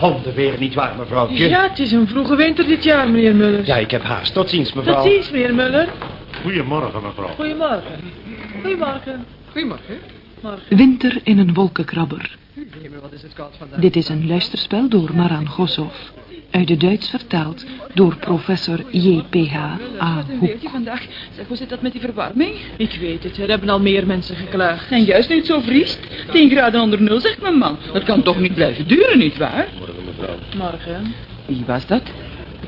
honden weer, niet waar, mevrouwtje? Ja, het is een vroege winter dit jaar, meneer Muller. Ja, ik heb haast. Tot ziens, mevrouw. Tot ziens, meneer Muller. Goedemorgen, mevrouw. Goedemorgen. Goedemorgen. Goedemorgen. Morgen. Winter in een wolkenkrabber. Wat is het koud vandaag. Dit is een luisterspel door Maran Gossoff. Uit het Duits vertaald door professor J.P.H. A. Hoek. vandaag. Zeg, hoe zit dat met die verwarming? Ik weet het, er hebben al meer mensen geklaagd. En juist niet zo vriest. 10 graden onder nul, zegt mijn man. Dat kan toch niet blijven duren, nietwaar? Morgen. Wie was dat?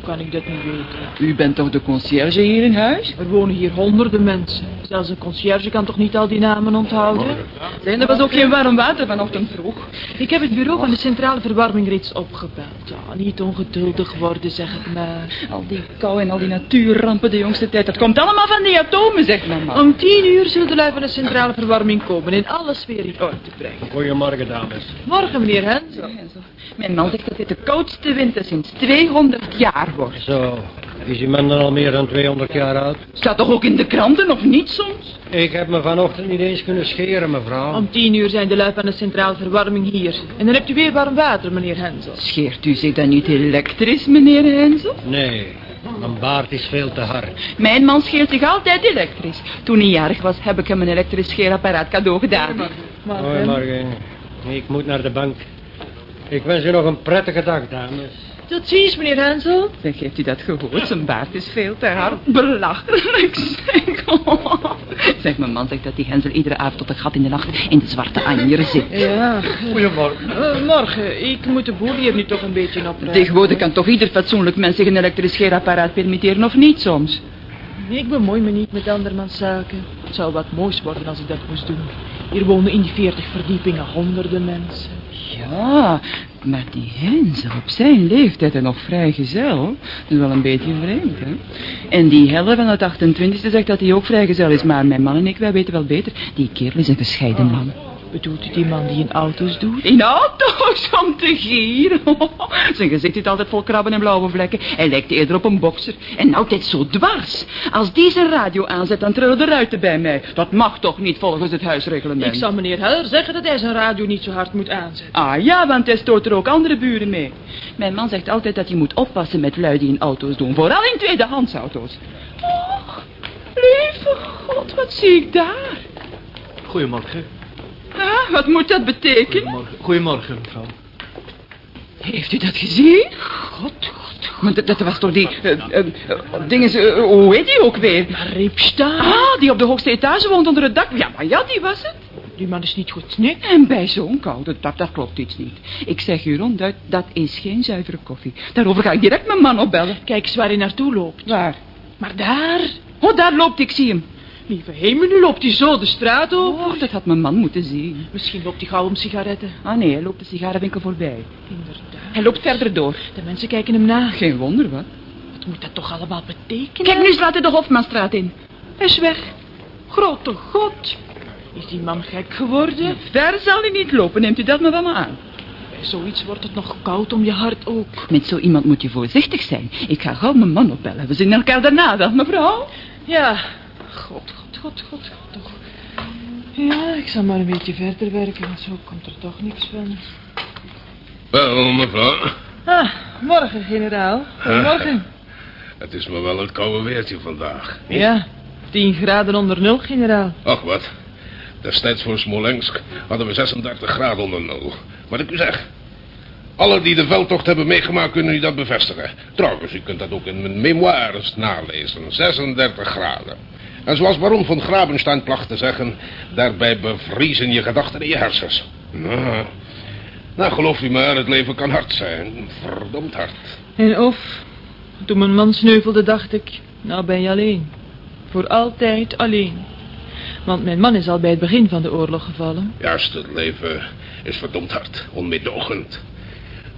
Kan ik dat niet weten? U bent toch de conciërge hier in huis? Er wonen hier honderden mensen. Zelfs een conciërge kan toch niet al die namen onthouden? Zijn er was ook geen warm water vanochtend vroeg. Ik heb het bureau van de centrale verwarming reeds opgebeld. Ja, niet ongeduldig worden, zeg het maar. Al die kou en al die natuurrampen de jongste tijd. Dat komt allemaal van die atomen, zegt mijn man. Om tien uur zullen de lui van de centrale verwarming komen en alles weer in orde brengen. Goedemorgen, dames. Morgen, meneer Hensel. Mijn man zegt dat dit de koudste winter sinds 200 jaar Zo, is uw man dan al meer dan 200 jaar oud? Staat toch ook in de kranten, of niet soms? Ik heb me vanochtend niet eens kunnen scheren, mevrouw. Om tien uur zijn de lui van de centrale verwarming hier. En dan hebt u weer warm water, meneer Hensel. Scheert u zich dan niet elektrisch, meneer Hensel? Nee, mijn baard is veel te hard. Mijn man scheert zich altijd elektrisch. Toen hij jarig was, heb ik hem een elektrisch scheerapparaat cadeau gedaan. Morgen. Goedemorgen. Ik moet naar de bank. Ik wens u nog een prettige dag, dames. Tot ziens, meneer Hensel. Zeg, heeft u dat gehoord? Zijn baard is veel te hard. Belachelijk, zeg. Zeg, mijn man zegt dat die Hensel iedere avond tot de gat in de nacht in de zwarte anjer zit. Ja, Goedemorgen. eh, morgen. Ik moet de boel hier nu toch een beetje opruimen. Tegenwoordig kan toch ieder fatsoenlijk mens zich een elektrisch scheerapparaat permitteren, of niet soms? Ik bemoei me niet met andermans zaken. Het zou wat moois worden als ik dat moest doen. Hier wonen in die veertig verdiepingen honderden mensen. Ja, maar die Hensel op zijn leeftijd en nog vrijgezel, dat is wel een beetje vreemd, hè? En die Helle van het 28e zegt dat hij ook vrijgezel is, maar mijn man en ik, wij weten wel beter. Die kerel is een gescheiden man. Bedoelt u die man die in auto's doet? In auto's om te gieren. Zijn gezicht zit altijd vol krabben en blauwe vlekken. Hij lijkt eerder op een bokser. En altijd zo dwars. Als die zijn radio aanzet, dan trillen de ruiten bij mij. Dat mag toch niet volgens het huisreglement. Ik zal meneer Heller zeggen dat hij zijn radio niet zo hard moet aanzetten. Ah ja, want hij stoort er ook andere buren mee. Mijn man zegt altijd dat je moet oppassen met lui die in auto's doen. Vooral in tweedehands auto's. Och, lieve god, wat zie ik daar? Goedemorgen. Ah, wat moet dat betekenen? Goedemorgen, Goedemorgen mevrouw. Heeft u dat gezien? God, god, god. Dat, dat was toch die... eh, dingen, hoe heet die ook weer? Ripsta. Ah, die op de hoogste etage woont onder het dak. Ja, maar ja, die was het. Die man is niet goed, nee? En bij zo'n koude dag, dat klopt iets niet. Ik zeg u ronduit, dat is geen zuivere koffie. Daarover ga ik direct mijn man opbellen. Kijk eens waar hij naartoe loopt. Waar? Maar daar, Oh, daar loopt, ik zie hem. Lieve hemel, nu loopt hij zo de straat op. Oh, dat had mijn man moeten zien. Misschien loopt hij gauw om sigaretten. Ah nee, hij loopt de sigarenwinkel voorbij. Inderdaad. Hij loopt verder door. De mensen kijken hem na. Geen wonder, wat? Wat moet dat toch allemaal betekenen? Kijk, nu slaat hij de Hofmanstraat in. Hij is weg. Grote god. Is die man gek geworden? Ver zal hij niet lopen, neemt u dat maar van me aan. Bij zoiets wordt het nog koud om je hart ook. Met zo iemand moet je voorzichtig zijn. Ik ga gauw mijn man opbellen. We zien elkaar daarna wel, mevrouw. Ja. God, god, god, god, toch. Ja, ik zal maar een beetje verder werken, want zo komt er toch niks van. Wel, mevrouw. Ah, morgen, generaal. Morgen. Het is me wel het koude weertje vandaag. Ja, 10 graden onder nul, generaal. Ach, wat. Destijds voor Smolensk hadden we 36 graden onder nul. Wat ik u zeg. Alle die de veldtocht hebben meegemaakt kunnen u dat bevestigen. Trouwens, u kunt dat ook in mijn memoires nalezen. 36 graden. En zoals baron van Grabenstein placht te zeggen... daarbij bevriezen je gedachten in je hersens. Nou, nou gelooft u maar, het leven kan hard zijn. Verdomd hard. En of, toen mijn man sneuvelde, dacht ik, nou ben je alleen. Voor altijd alleen. Want mijn man is al bij het begin van de oorlog gevallen. Juist, het leven is verdomd hard, onmeedoogend.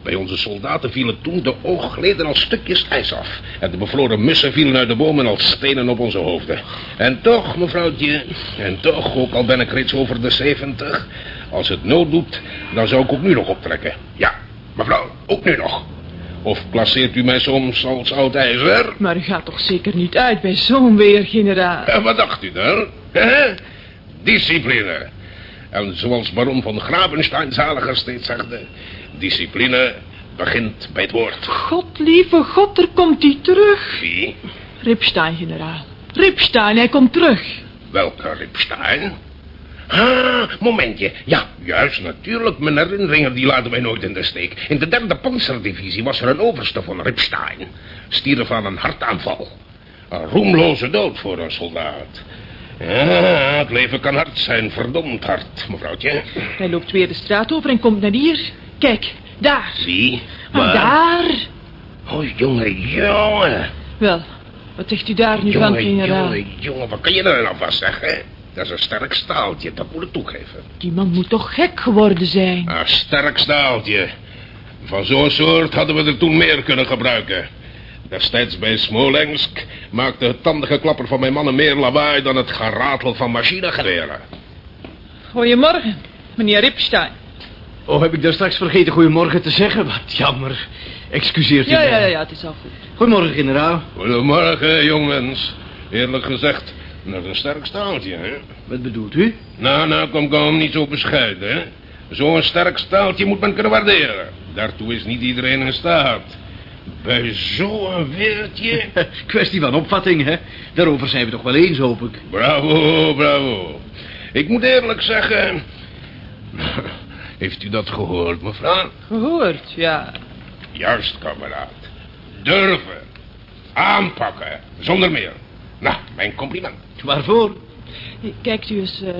Bij onze soldaten vielen toen de oogleden als stukjes ijs af. En de bevroren mussen vielen uit de bomen als stenen op onze hoofden. En toch, mevrouwtje, en toch, ook al ben ik reeds over de zeventig... als het nood doet, dan zou ik ook nu nog optrekken. Ja, mevrouw, ook nu nog. Of placeert u mij soms als oud ijzer? Maar u gaat toch zeker niet uit bij zo'n weer, generaal? En wat dacht u dan? Hè? Discipline. En zoals baron van Gravenstein zaliger steeds zegde... Discipline, begint bij het woord. God, lieve God, er komt hij terug. Wie? Ripstein, generaal. Ripstein, hij komt terug. Welke Ripstein? Ah, momentje. Ja, juist, natuurlijk. Mijn herinneringen die laten wij nooit in de steek. In de derde panzerdivisie was er een overste van Ripstein. Stierf aan een hartaanval. Een roemloze dood voor een soldaat. Ja, het leven kan hard zijn, verdomd hard, mevrouwtje. Hij loopt weer de straat over en komt naar hier. Kijk, daar. Wie? Ah, daar. Oh, jongen, jongen. Wel, wat zegt u daar nu van, generaal? jongen, jongen, wat kan je er nou van zeggen? Dat is een sterk staaltje, dat moet ik toegeven. Die man moet toch gek geworden zijn. Een sterk staaltje. Van zo'n soort hadden we er toen meer kunnen gebruiken. Destijds bij Smolensk maakte het tandige klapper van mijn mannen meer lawaai dan het geratel van machinegeweren. Goedemorgen, meneer Ripstein. Oh, heb ik daar straks vergeten goedemorgen te zeggen? Wat jammer. Excuseert u Ja, mij. ja, ja, ja, het is al goed. Goedemorgen, generaal. Goedemorgen, jongmens. Eerlijk gezegd, dat is een sterk staaltje, hè? Wat bedoelt u? Nou, nou, kom, kom, niet zo bescheiden, hè? Zo'n sterk staaltje moet men kunnen waarderen. Daartoe is niet iedereen in staat. Bij zo'n weertje... Kwestie van opvatting, hè? Daarover zijn we toch wel eens, hoop ik. Bravo, bravo. Ik moet eerlijk zeggen... Heeft u dat gehoord, mevrouw? Gehoord, ja. Juist, kameraad. Durven. Aanpakken. Zonder meer. Nou, mijn compliment. Waarvoor? Kijkt u eens, eh,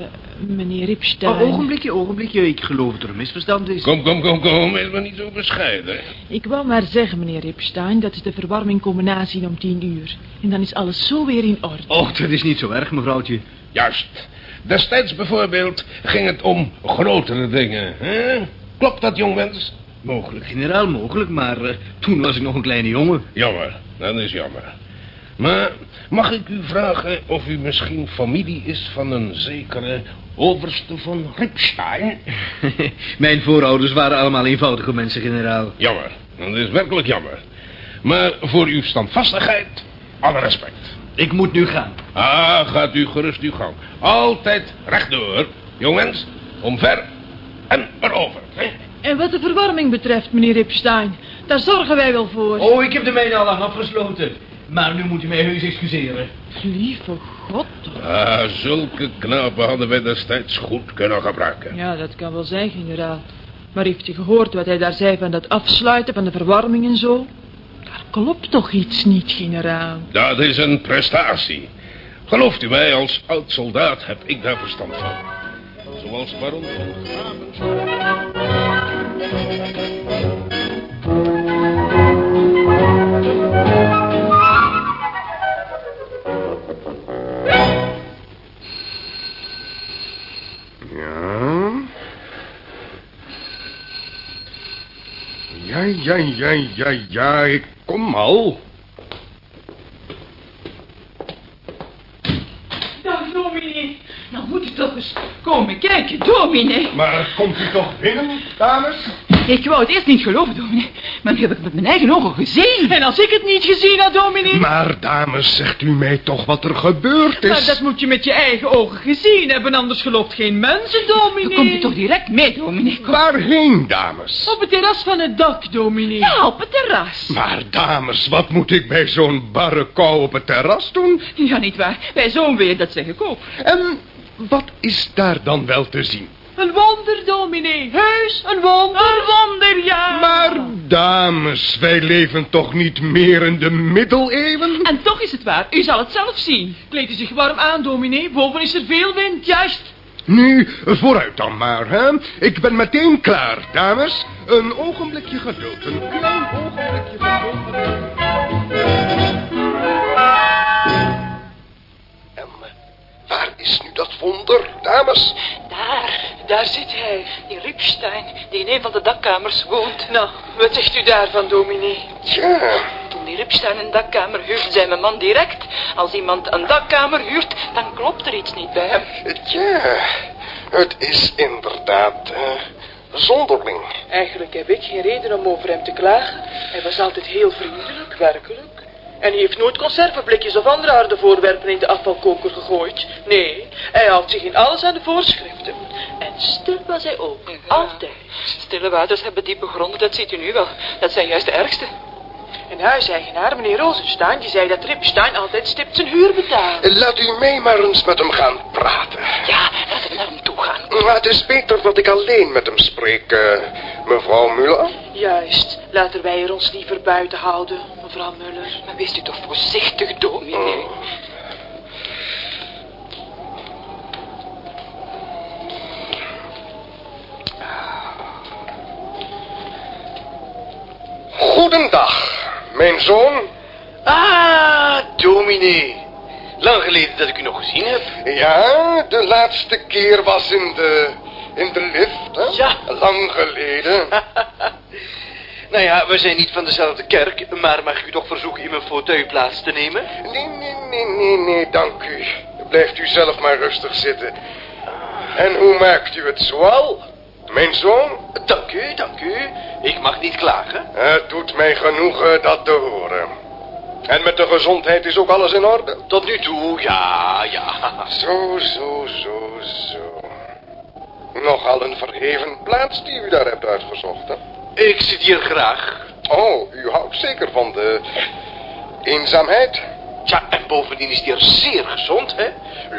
meneer Ripstein. Oh, ogenblikje, ogenblikje. Ik geloof dat er een misverstand is. Kom, kom, kom, kom. Is maar niet zo bescheiden. Ik wou maar zeggen, meneer Ripstein, dat is de verwarming komen nazien om tien uur. En dan is alles zo weer in orde. Oh, dat is niet zo erg, mevrouwtje. Juist. Destijds bijvoorbeeld ging het om grotere dingen. Hè? Klopt dat, jongmens? Mogelijk, generaal, mogelijk. Maar eh, toen was ik nog een kleine jongen. Jammer, dat is jammer. Maar mag ik u vragen of u misschien familie is van een zekere overste van Ripstein? Mijn voorouders waren allemaal eenvoudige mensen, generaal. Jammer, dat is werkelijk jammer. Maar voor uw standvastigheid, alle respect. Ik moet nu gaan. Ah, gaat u gerust uw gang. Altijd rechtdoor, jongens, omver en erover. hè? En wat de verwarming betreft, meneer Ripstein, daar zorgen wij wel voor. Oh, ik heb de mijne al lang afgesloten. Maar nu moet u mij heus excuseren. Lieve God. Ah, zulke knapen hadden wij destijds goed kunnen gebruiken. Ja, dat kan wel zijn, generaal. Maar heeft u gehoord wat hij daar zei van dat afsluiten van de verwarming en zo? Daar klopt toch iets niet, generaal? Dat is een prestatie. Gelooft u mij, als oud soldaat heb ik daar verstand van. Zoals baron van. Ja, ja, ja, ja, ja, ik kom al. Dag, dominee. Nou moet u toch eens komen kijken, dominee. Maar komt u toch binnen, dames? Ik wou het eerst niet geloven, dominee. Maar nu heb ik het met mijn eigen ogen gezien. En als ik het niet gezien had, dominee... Maar, dames, zegt u mij toch wat er gebeurd is? Maar dat moet je met je eigen ogen gezien hebben, anders gelooft geen mensen, dominee. Dan komt u toch direct mee, dominee. Kom. Waarheen, dames? Op het terras van het dak, dominee. Ja, op het terras. Maar, dames, wat moet ik bij zo'n barre kou op het terras doen? Ja, niet waar. Bij zo'n weer, dat zeg ik ook. En wat is daar dan wel te zien? Een wonder, dominee. Heus, een wonder. Een wonder, ja. Maar, dames, wij leven toch niet meer in de middeleeuwen? En toch is het waar. U zal het zelf zien. Kleed u zich warm aan, dominee. Boven is er veel wind, juist. Nu, vooruit dan maar, hè. Ik ben meteen klaar, dames. Een ogenblikje geduld, een klein ogenblikje geduld. Daar, zit hij. Die Ripstein, die in een van de dakkamers woont. Nou, wat zegt u daarvan, dominee? Tja, Toen die Ripstein een dakkamer huurt, zei mijn man direct... als iemand een dakkamer huurt, dan klopt er iets niet bij hem. tja, het is inderdaad eh, zonderling. Eigenlijk heb ik geen reden om over hem te klagen. Hij was altijd heel vriendelijk, werkelijk. En hij heeft nooit conserveblikjes of andere harde voorwerpen in de afvalkoker gegooid. Nee, hij houdt zich in alles aan de voorschriften. En stil was hij ook, altijd. Stille waters hebben diepe gronden, dat ziet u nu wel. Dat zijn juist de ergste. En huiseigenaar, meneer Rosenstein, die zei dat Ripstein altijd stipt zijn huur betaalt. Laat u mij maar eens met hem gaan praten. Ja, laten we naar hem toe gaan. Maar het is beter dat ik alleen met hem spreek, eh, mevrouw Muller. Juist, laten wij er ons liever buiten houden, mevrouw Muller. Maar wees u toch voorzichtig, dominee. Goedendag, mijn zoon. Ah, dominee. Lang geleden dat ik u nog gezien heb. Ja, de laatste keer was in de, in de lift, hè? Ja. Lang geleden. nou ja, we zijn niet van dezelfde kerk, maar mag ik u toch verzoeken in mijn fauteuil plaats te nemen? Nee, nee, nee, nee, nee, dank u. Blijft u zelf maar rustig zitten. En hoe maakt u het zoal, mijn zoon? Dank u, dank u. Ik mag niet klagen. Het doet mij genoegen dat te horen. En met de gezondheid is ook alles in orde? Tot nu toe, ja, ja. Zo, zo, zo, zo. Nogal een verheven plaats die u daar hebt uitgezocht, hè? Ik zit hier graag. Oh, u houdt zeker van de eenzaamheid? Tja, en bovendien is het hier zeer gezond, hè?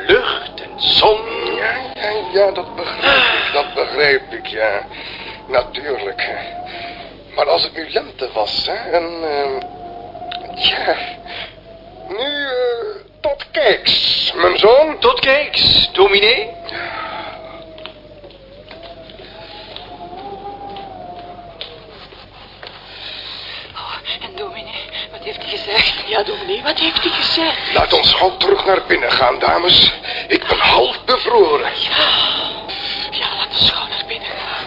Lucht en zon. Ja, ja, ja, dat begrijp ik, dat begrijp ik, ja. Natuurlijk. Maar als het nu lente was, hè, en... eh, tja, nu, eh, tot kijks, mijn zoon. Tot kijks, dominee. Oh, en dominee, wat heeft hij gezegd? Ja, dominee, wat heeft hij gezegd? Laat ons gauw terug naar binnen gaan, dames. Ik ben half bevroren. Ja, laat ons gauw naar binnen gaan.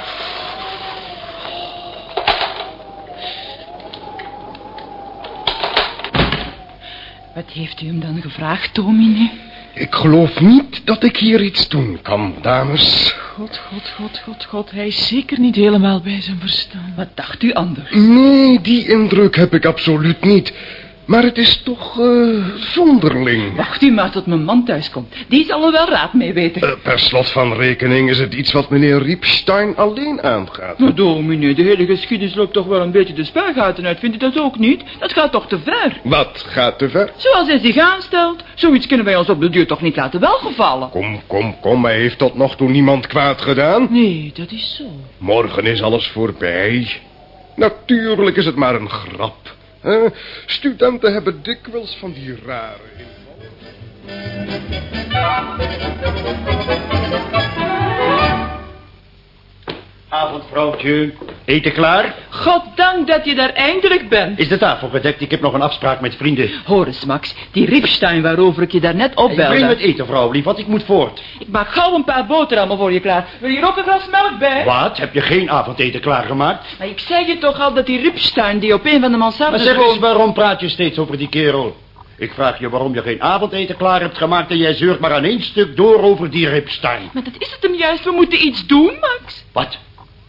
Wat heeft u hem dan gevraagd, dominee? Ik geloof niet dat ik hier iets doen kan, dames. God, god, god, god, god, hij is zeker niet helemaal bij zijn verstand. Wat dacht u anders? Nee, die indruk heb ik absoluut niet. Maar het is toch eh, zonderling. Wacht u maar tot mijn man thuis komt. Die zal er wel raad mee weten. Eh, per slot van rekening is het iets wat meneer Riepstein alleen aangaat. Maar dominee, de hele geschiedenis loopt toch wel een beetje de spuigaten uit. Vindt u dat ook niet? Dat gaat toch te ver? Wat gaat te ver? Zoals hij zich aanstelt. Zoiets kunnen wij ons op de duur toch niet laten welgevallen. Kom, kom, kom, hij heeft tot nog toe niemand kwaad gedaan. Nee, dat is zo. Morgen is alles voorbij. Natuurlijk is het maar een grap. Studenten hebben dikwijls van die rare invallen. Avond, vrouwtje. Eten klaar? Goddank dat je daar eindelijk bent. Is de tafel gedekt? Ik heb nog een afspraak met vrienden. Hoor eens, Max. Die Ripstein waarover ik je daarnet Ik breng opbelde. het eten, vrouw, lief, want ik moet voort. Ik maak gauw een paar boterhammen voor je klaar. Wil je hier ook een glas melk bij? Wat? Heb je geen avondeten klaargemaakt? Maar ik zei je toch al dat die Ripstein die op een van de Maar mansardes zeg eens, woont... waarom praat je steeds over die kerel? Ik vraag je waarom je geen avondeten klaar hebt gemaakt... en jij zeurt maar aan één stuk door over die Ripstein. Maar dat is het hem juist. We moeten iets doen, Max. Wat?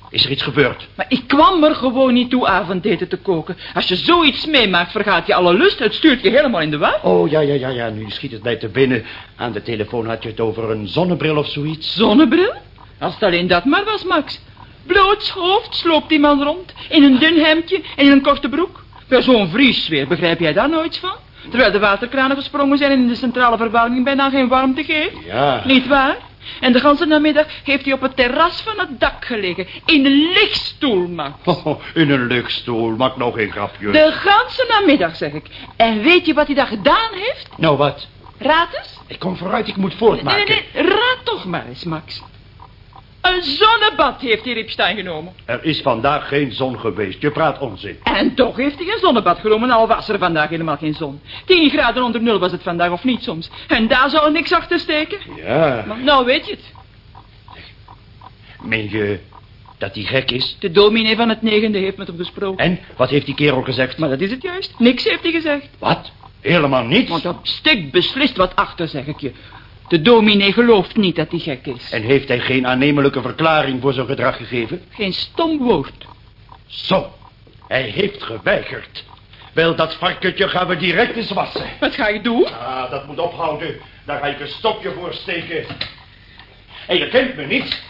Is er iets gebeurd? Maar ik kwam er gewoon niet toe avondeten te koken. Als je zoiets meemaakt, vergaat je alle lust. Het stuurt je helemaal in de war. Oh, ja, ja, ja, ja, nu schiet het mij te binnen. Aan de telefoon had je het over een zonnebril of zoiets. Zonnebril? Als het alleen dat maar was, Max. Blootshoofd sloopt die man rond. In een dun hemdje en in een korte broek. Bij zo'n vriesweer begrijp jij daar nooit van? Terwijl de waterkranen gesprongen zijn en in de centrale verbouwing bijna geen warmte geeft. Ja. Niet waar? En de ganse namiddag heeft hij op het terras van het dak gelegen. In een lichtstoel, Max. Oh, in een luchtstoel, maak nog geen grapje. De ganse namiddag, zeg ik. En weet je wat hij daar gedaan heeft? Nou, wat? Raad eens. Ik kom vooruit, ik moet Nee, voortmaken. nee, nee. Raad toch maar eens, Max. Een zonnebad heeft die Ripstein genomen. Er is vandaag geen zon geweest. Je praat onzin. En toch heeft hij een zonnebad genomen, al was er vandaag helemaal geen zon. 10 graden onder nul was het vandaag, of niet soms. En daar zou er niks achter steken. Ja. Maar nou weet je het. Meen je dat hij gek is? De dominee van het negende heeft met hem gesproken. En? Wat heeft die kerel gezegd? Maar dat is het juist. Niks heeft hij gezegd. Wat? Helemaal niets? Want op stik beslist wat achter, zeg ik je. De dominee gelooft niet dat hij gek is. En heeft hij geen aannemelijke verklaring voor zijn gedrag gegeven? Geen stom woord. Zo, hij heeft geweigerd. Wel, dat varkentje gaan we direct eens wassen. Wat ga je doen? Ah, dat moet ophouden. Daar ga ik een stopje voor steken. Hé, je kent me niet.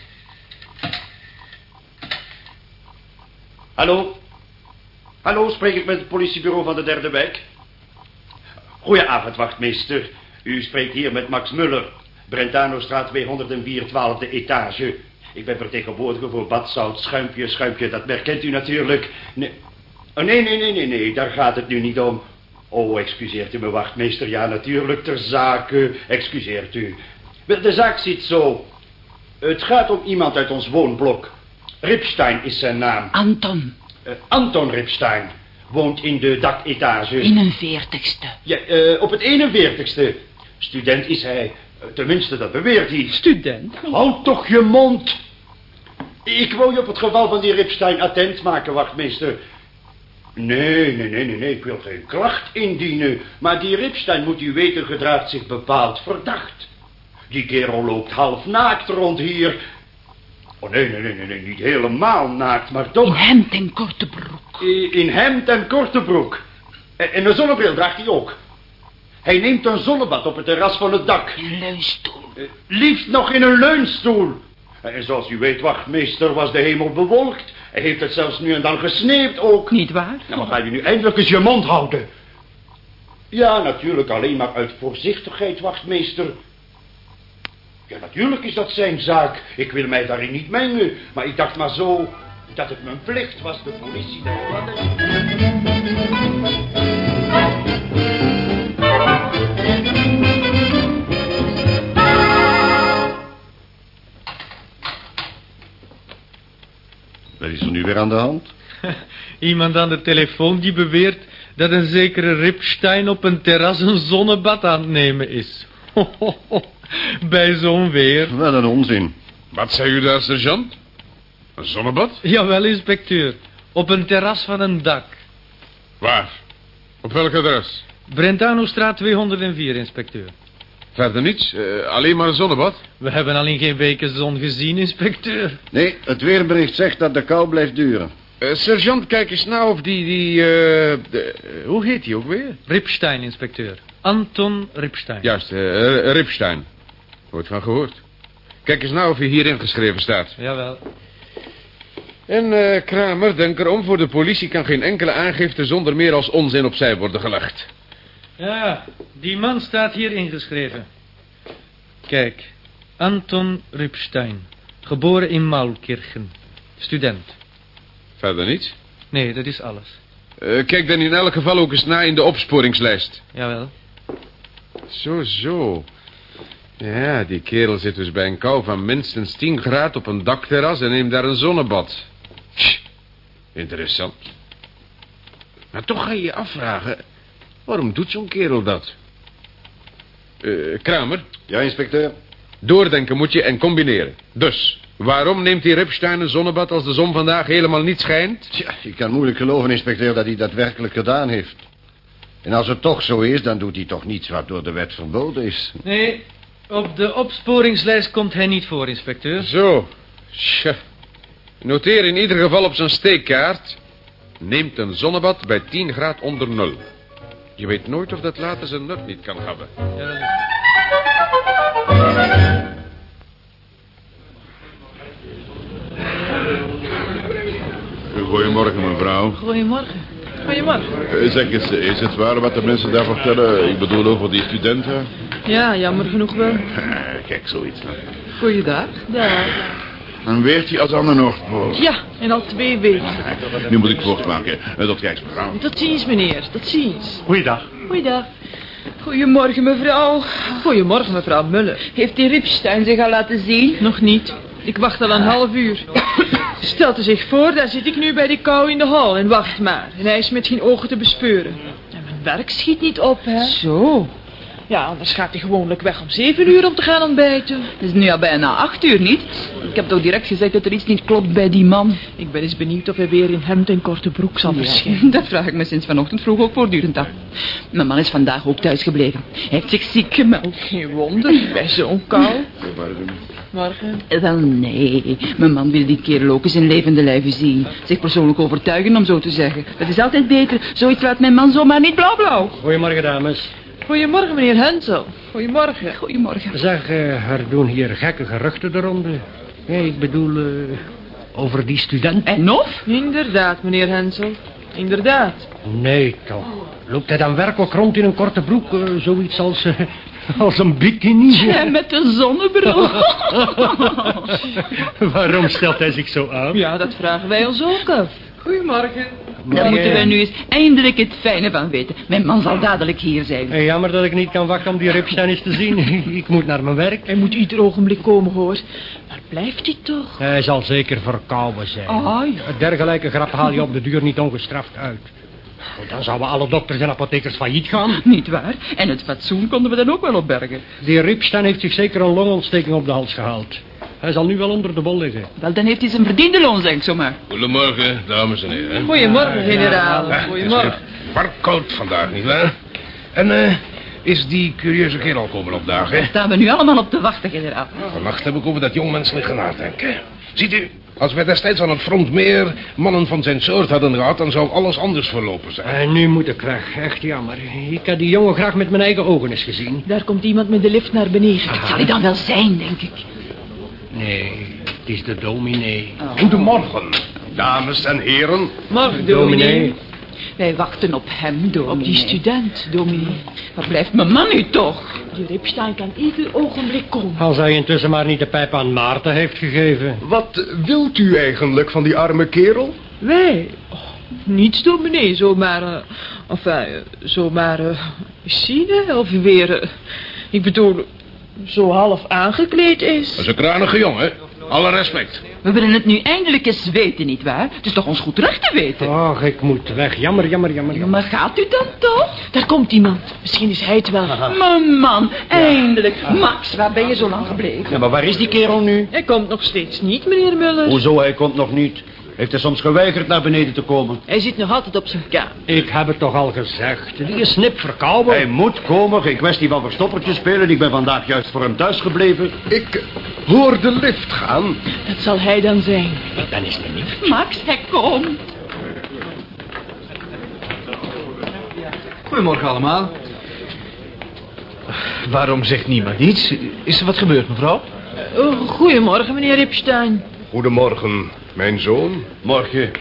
Hallo? Hallo, spreek ik met het politiebureau van de derde wijk? Goedenavond, wachtmeester. U spreekt hier met Max Muller. Brentanostraat 204, 12e etage. Ik ben vertegenwoordiger voor badzout, schuimpje, schuimpje. Dat herkent u natuurlijk. Nee. Oh, nee, nee, nee, nee, nee, daar gaat het nu niet om. Oh, excuseert u me, wachtmeester. Ja, natuurlijk, ter zake. Excuseert u. De zaak zit zo. Het gaat om iemand uit ons woonblok. Ripstein is zijn naam. Anton, Eh, Anton Ripstein. Woont in de daketage. in een veertigste. Ja, eh, op het 41ste. Student is hij. Eh, tenminste, dat beweert hij. Student. Houd toch je mond. Ik wil je op het geval van die Ripstein attent maken, wachtmeester. Nee, nee, nee, nee, nee, ik wil geen klacht indienen. Maar die Ripstein, moet u weten, gedraagt zich bepaald verdacht. Die kerel loopt half naakt rond hier. Oh, nee, nee, nee, nee, nee, niet helemaal naakt, maar In toch... hemd en korte broek. In hemd en korte broek. En en een zonnebril draagt hij ook. Hij neemt een zonnebad op het terras van het dak. Een leunstoel. Eh, Liefst nog in een leunstoel. En zoals u weet, wachtmeester, was de hemel bewolkt. Hij heeft het zelfs nu en dan gesneeuwd ook. Niet waar? Nou, maar ga je nu eindelijk eens je mond houden. Ja, natuurlijk alleen maar uit voorzichtigheid, wachtmeester. Ja, natuurlijk is dat zijn zaak. Ik wil mij daarin niet mengen. Maar ik dacht maar zo dat het mijn plicht was de politie te Wat is er nu weer aan de hand? Iemand aan de telefoon die beweert dat een zekere Ripstein op een terras een zonnebad aan het nemen is. Bij zo'n weer. Wat een onzin. Wat zei u daar, sergeant? Een zonnebad? Jawel, inspecteur. Op een terras van een dak. Waar? Op welk adres? Brentanostraat 204, inspecteur. Verder niets, eh, alleen maar een zonnebad. We hebben al in geen weken zon gezien, inspecteur. Nee, het weerbericht zegt dat de kou blijft duren. Eh, sergeant, kijk eens nou of die, die, eh, de- eh, hoe heet die ook weer? Ripstein, inspecteur. Anton Ripstein. Juist, eh, Ripstein. Nooit van gehoord. Kijk eens nou of hij hierin geschreven staat. Jawel. En eh, Kramer, denk erom, voor de politie kan geen enkele aangifte zonder meer als onzin opzij worden gelegd. Ja, die man staat hier ingeschreven. Kijk, Anton Ripstein. Geboren in Maulkirchen. Student. Verder niets. Nee, dat is alles. Eh, kijk dan in elk geval ook eens na in de opsporingslijst. Jawel. Zo, zo. Ja, die kerel zit dus bij een kou van minstens 10 graden op een dakterras en neemt daar een zonnebad. Tch, interessant. Maar toch ga je je afvragen, waarom doet zo'n kerel dat? Eh, Kramer, Ja, inspecteur? doordenken moet je en combineren. Dus, waarom neemt die Ripstein een zonnebad als de zon vandaag helemaal niet schijnt? Tja, ik kan moeilijk geloven, inspecteur, dat hij dat werkelijk gedaan heeft. En als het toch zo is, dan doet hij toch niets wat door de wet verboden is. Nee, op de opsporingslijst komt hij niet voor, inspecteur. Zo, tja. Noteer in ieder geval op zijn steekkaart... neemt een zonnebad bij 10 graden onder nul. Je weet nooit of dat later zijn nut niet kan hebben. Ja, dat is- Goedemorgen, mevrouw. Goedemorgen. Goedemorgen. Eh, Zeg eens, is het waar wat de mensen daar vertellen? Ik bedoel over die studenten? Ja, jammer genoeg wel. Kijk, zoiets. dan. Goeiedag. Ja. Dan weert hij als aan de Noordpool. Ja, en al twee weken. Nu moet ik voortmaken. Eh, Tot kijks, mevrouw. Tot ziens, meneer. Tot ziens. Goeiedag. Goeiedag. Goedemorgen, mevrouw. Goedemorgen, mevrouw Muller. Heeft die Ripstein zich al laten zien? Nog niet. Ik wacht al een half uur. Stelt u zich voor, daar zit ik nu bij die kou in de hal en wacht maar. En hij is met geen ogen te bespeuren. En mijn werk schiet niet op, hè. Zo. Ja, anders gaat hij gewoonlijk weg om zeven uur om te gaan ontbijten. Het is nu al bijna acht uur, niet? Ik heb toch direct gezegd dat er iets niet klopt bij die man. Ik ben eens benieuwd of hij weer in hemd en korte broek zal verschijnen. Dat vraag ik me sinds vanochtend vroeg ook voortdurend af. Mijn man is vandaag ook thuis gebleven. Hij heeft zich ziek gemeld. Geen wonder, bij zo'n kou. Morgen. Wel, nee. Mijn man wil die kerel ook eens in levende lijven zien. Zich persoonlijk overtuigen, om zo te zeggen. Dat is altijd beter. Zoiets laat mijn man zomaar niet blauw-blauw. Goedemorgen, dames. Goedemorgen, meneer Hensel. Goedemorgen. Goedemorgen. Zeg, eh, er doen hier gekke geruchten de ronde. Nee, ik bedoel, eh, Over die student? En of? Inderdaad, meneer Hensel. Inderdaad. Nee, toch. Loopt hij dan werkelijk rond in een korte broek? eh, zoiets als, als een bikini? Ja, met een zonnebril. Waarom stelt hij zich zo aan? Ja, dat vragen wij ons ook af. Goedemorgen. Daar moeten we nu eens eindelijk het fijne van weten. Mijn man zal dadelijk hier zijn. Eh, Jammer dat ik niet kan wachten om die Ripstein eens te zien. ik moet naar mijn werk. Hij moet ieder ogenblik komen, hoor. Waar blijft hij toch? Hij zal zeker verkouden zijn. Ah, ja. Dergelijke grap haal je op de duur niet ongestraft uit. Oh, Dan zouden alle dokters en apothekers failliet gaan. Niet waar? En het fatsoen konden we dan ook wel opbergen. Die Ripstein heeft zich zeker een longontsteking op de hals gehaald. Hij zal nu wel onder de bol liggen. Wel, dan heeft hij zijn verdiende loon, zeg ik zomaar. Goedemorgen, dames en heren. Goedemorgen, generaal. Ja, het is Goedemorgen. weer Warkoud vandaag, nietwaar? En eh, is die curieuze kerel komen opdagen? Daar staan we nu allemaal op te wachten, generaal. Vannacht heb ik over dat jongmens liggen nadenken. Ziet u, als wij destijds aan het front meer mannen van zijn soort hadden gehad... dan zou alles anders verlopen zijn. En nu moet ik weg. Echt jammer. Ik had die jongen graag met mijn eigen ogen eens gezien. Daar komt iemand met de lift naar beneden. Het zal hij dan wel zijn, denk ik. Nee, het is de dominee. Goedemorgen, dames en heren. Morgen, dominee. Wij wachten op hem, dominee. Op die student, dominee. Waar blijft mijn man nu toch? Die Ripstein kan ieder ogenblik komen. Als hij intussen maar niet de pijp aan Maarten heeft gegeven. Wat wilt u eigenlijk van die arme kerel? Wij? Oh, niets, dominee. Zomaar, eh enfin, eh, zomaar zien, hè, of weer, ik bedoel, zo half aangekleed is. Dat is een kranige jongen. Alle respect. We willen het nu eindelijk eens weten, nietwaar? Het is toch ons goed recht te weten? Ach, ik moet weg. Jammer, jammer, jammer, jammer. Maar gaat u dan toch? Daar komt iemand. Misschien is hij het wel. Mijn man, eindelijk. Max, waar ben je zo lang gebleven? Ja, maar waar is die kerel nu? Hij komt nog steeds niet, meneer Muller. Hoezo, hij komt nog niet. Heeft hij soms geweigerd naar beneden te komen? Hij zit nog altijd op zijn kamer. Ik heb het toch al gezegd. Die is snip verkouden. Hij moet komen, geen kwestie van verstoppertje spelen. Ik ben vandaag juist voor hem thuis gebleven. Ik hoor de lift gaan. Dat zal hij dan zijn. Dan is het niet. Max, hij komt. Goedemorgen allemaal. Waarom zegt niemand iets? Is er wat gebeurd, mevrouw? Oh, goedemorgen, meneer Ripstein. Goedemorgen, mijn zoon. Morgen.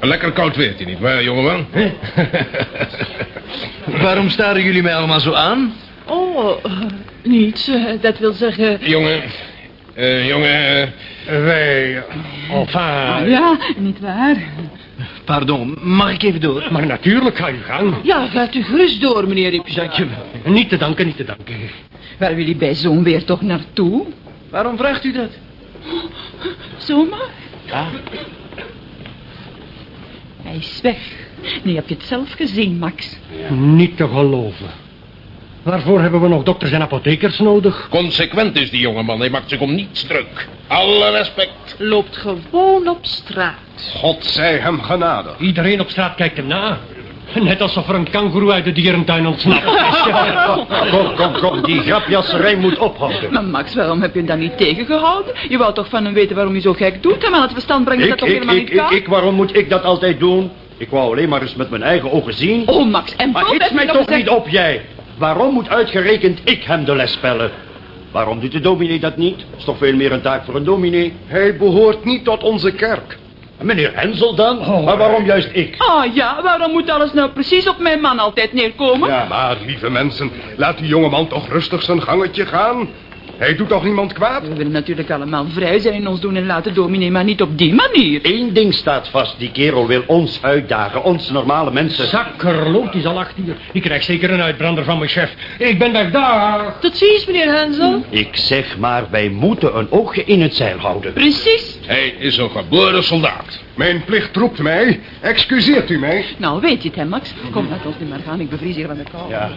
Een lekker koud weertje, niet waar, jongeman? Waarom staren jullie mij allemaal zo aan? Oh, eh, niets. eh, dat wil zeggen... jongen, eh, jongen, Wij, enfin... Ah, ja, niet waar? Pardon, mag ik even door? Maar natuurlijk, ga je gang. Ja, gaat u gerust door, meneer Ripstein. Niet te danken, niet te danken. Waar wil je bij zo'n weer toch naartoe? Waarom vraagt u dat? Zomaar? Hij is weg. Nu heb je het zelf gezien, Max. Niet te geloven. Waarvoor hebben we nog dokters en apothekers nodig? consequent is die jongeman. Hij maakt zich om niets druk. Alle respect. Loopt gewoon op straat. God zij hem genade. Iedereen op straat kijkt hem na. Net alsof er een kangoeroe uit de dierentuin ontsnapt is. Kom, kom, kom. Die grapjasserij moet ophouden. Maar Max, waarom heb je hem dan niet tegengehouden? Je wou toch van hem weten waarom hij zo gek doet? Hem aan het verstand brengen dat Ik, toch ik, helemaal ik, niet ik, kan? ik, waarom moet ik dat altijd doen? Ik wou alleen maar eens met mijn eigen ogen zien. Oh, Max, en Maar Bob heeft mij toch gezegd- niet op, jij. Waarom moet uitgerekend ik hem de les spellen? Waarom doet de dominee dat niet? is toch veel meer een taak voor een dominee. Hij behoort niet tot onze kerk. En Meneer Hensel dan? maar waarom juist ik? Ah ja, waarom moet alles nou precies op mijn man altijd neerkomen? Ja. Maar, lieve mensen, laat die jongeman toch rustig zijn gangetje gaan. Hij doet toch niemand kwaad? We willen natuurlijk allemaal vrij zijn in ons doen en laten dominee, maar niet op die manier. Eén ding staat vast. Die kerel wil ons uitdagen. Ons normale mensen. Zakkerloot is al acht uur. Ik krijg zeker een uitbrander van mijn chef. Ik ben weg daar. Tot ziens, meneer Hensel. Ik zeg maar, wij moeten een oogje in het zeil houden. Precies. Hij is een geboren soldaat. Mijn plicht roept mij. Excuseert u mij? Nou, weet je het, hè, Max? Kom, laat ons nu maar gaan. Ik bevries hier van de kou. Ja.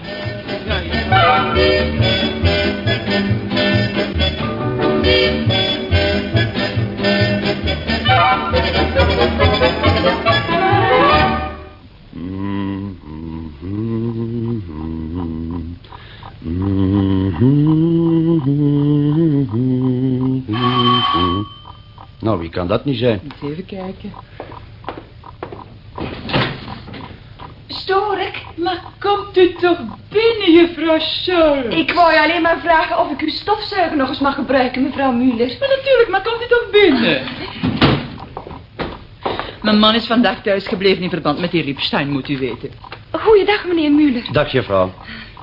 Nou, wie kan dat niet zijn? Eens even kijken. Stoor ik? Maar komt u toch binnen, juffrouw Scholl? Ik wou je alleen maar vragen of ik uw stofzuiger nog eens mag gebruiken, mevrouw Muller. Maar natuurlijk, maar komt u toch binnen? Mijn man is vandaag thuis gebleven in verband met die Ripstein, moet u weten. Goeiedag, meneer Muller. Dag, juffrouw.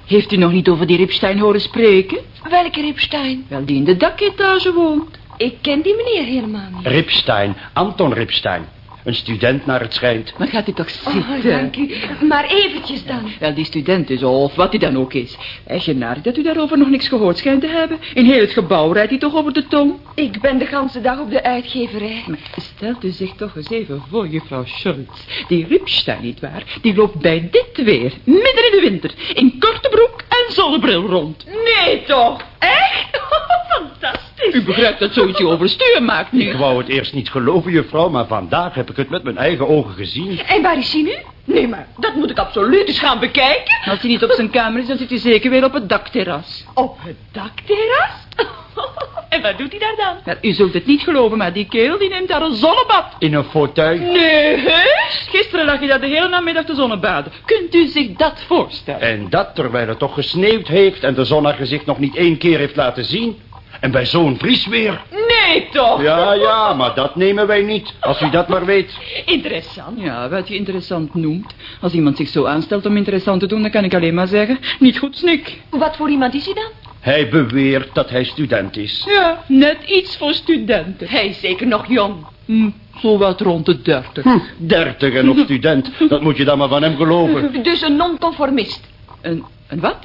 Heeft u nog niet over die Ripstein horen spreken? Welke Ripstein? Wel, die in de daketage woont. Ik ken die meneer helemaal niet. Ripstein, Anton Ripstein. Een student naar het schijnt. Maar gaat u toch zitten? Oh, dank u. Maar eventjes dan. Wel, die student is, of wat hij dan ook is. Eigenaardig dat u daarover nog niks gehoord schijnt te hebben. In heel het gebouw rijdt hij toch over de tong? Ik ben de ganse dag op de uitgeverij. Maar stelt u zich toch eens even voor, juffrouw Schultz. Die Ripstein, nietwaar, die loopt bij dit weer, midden in de winter, in korte broek en zonnebril rond. Nee toch? Echt? Fantastisch. U begrijpt dat zoiets je overstuur maakt nu. Ik wou het eerst niet geloven, juffrouw, maar vandaag heb ik het met mijn eigen ogen gezien. En waar is hij nu? Nee, maar dat moet ik absoluut eens gaan bekijken. Als hij niet op zijn kamer is, dan zit hij zeker weer op het dakterras. Op het dakterras? en wat doet hij daar dan? Wel, u zult het niet geloven, maar die kerel die neemt daar een zonnebad. In een fauteuil. Nee, heus? Gisteren lag hij daar de hele namiddag te zonnebaden. Kunt u zich dat voorstellen? En dat terwijl het toch gesneeuwd heeft en de zon haar gezicht nog niet één keer heeft laten zien. En bij zo'n vriesweer. Nee, toch? Ja, ja, maar dat nemen wij niet, als u dat maar weet. Interessant. Ja, wat je interessant noemt. Als iemand zich zo aanstelt om interessant te doen, dan kan ik alleen maar zeggen, niet goed snik. Wat voor iemand is hij dan? Hij beweert dat hij student is. Ja, net iets voor studenten. Hij is zeker nog jong. Hm, zo wat rond de dertig. Hm, dertig en nog student, dat moet je dan maar van hem geloven. Dus een non-conformist. Een, een wat?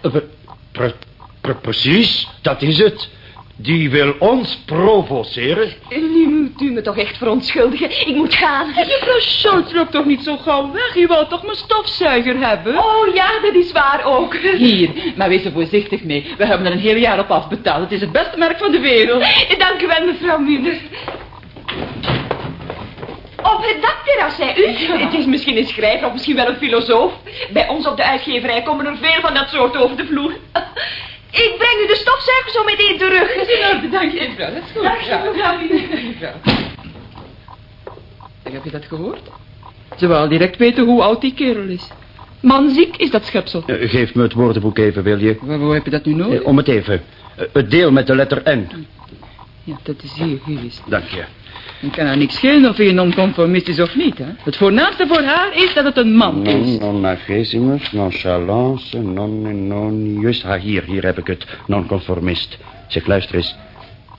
Pre- pre- precies, dat is het. Die wil ons provoceren. Nu moet u me toch echt verontschuldigen. Ik moet gaan. Juffrouw Schultz loopt toch niet zo gauw weg? Je wou toch mijn stofzuiger hebben? Oh ja, dat is waar ook. Hier, maar wees er voorzichtig mee. We hebben er een heel jaar op afbetaald. Het is het beste merk van de wereld. Dank u wel, mevrouw Muller. Op het dakterras, zei u? Het is misschien een schrijver of misschien wel een filosoof. Bij ons op de uitgeverij komen er veel van dat soort over de vloer. Ik breng u de stofzuiger zo meteen terug. Dat is in orde, dank je, mevrouw. Dat is goed. Dank je, mevrouw Mevrouw. Heb je dat gehoord? Ze wil direct weten hoe oud die kerel is. Manziek is dat schepsel. Eh, geef me het woordenboek even, wil je? Waar, hoe heb je dat nu nodig? Eh, Om het even. Eh, Het deel met de letter N. Ja, dat is hier geweest. Dank je. Het kan haar niks schelen of hij een nonconformist is of niet, hè? Het voornaamste voor haar is dat het een man is. Non, non agressimus, nonchalance, non, non, juist. Ah, hier, hier heb ik het. Nonconformist. Zeg, luister eens.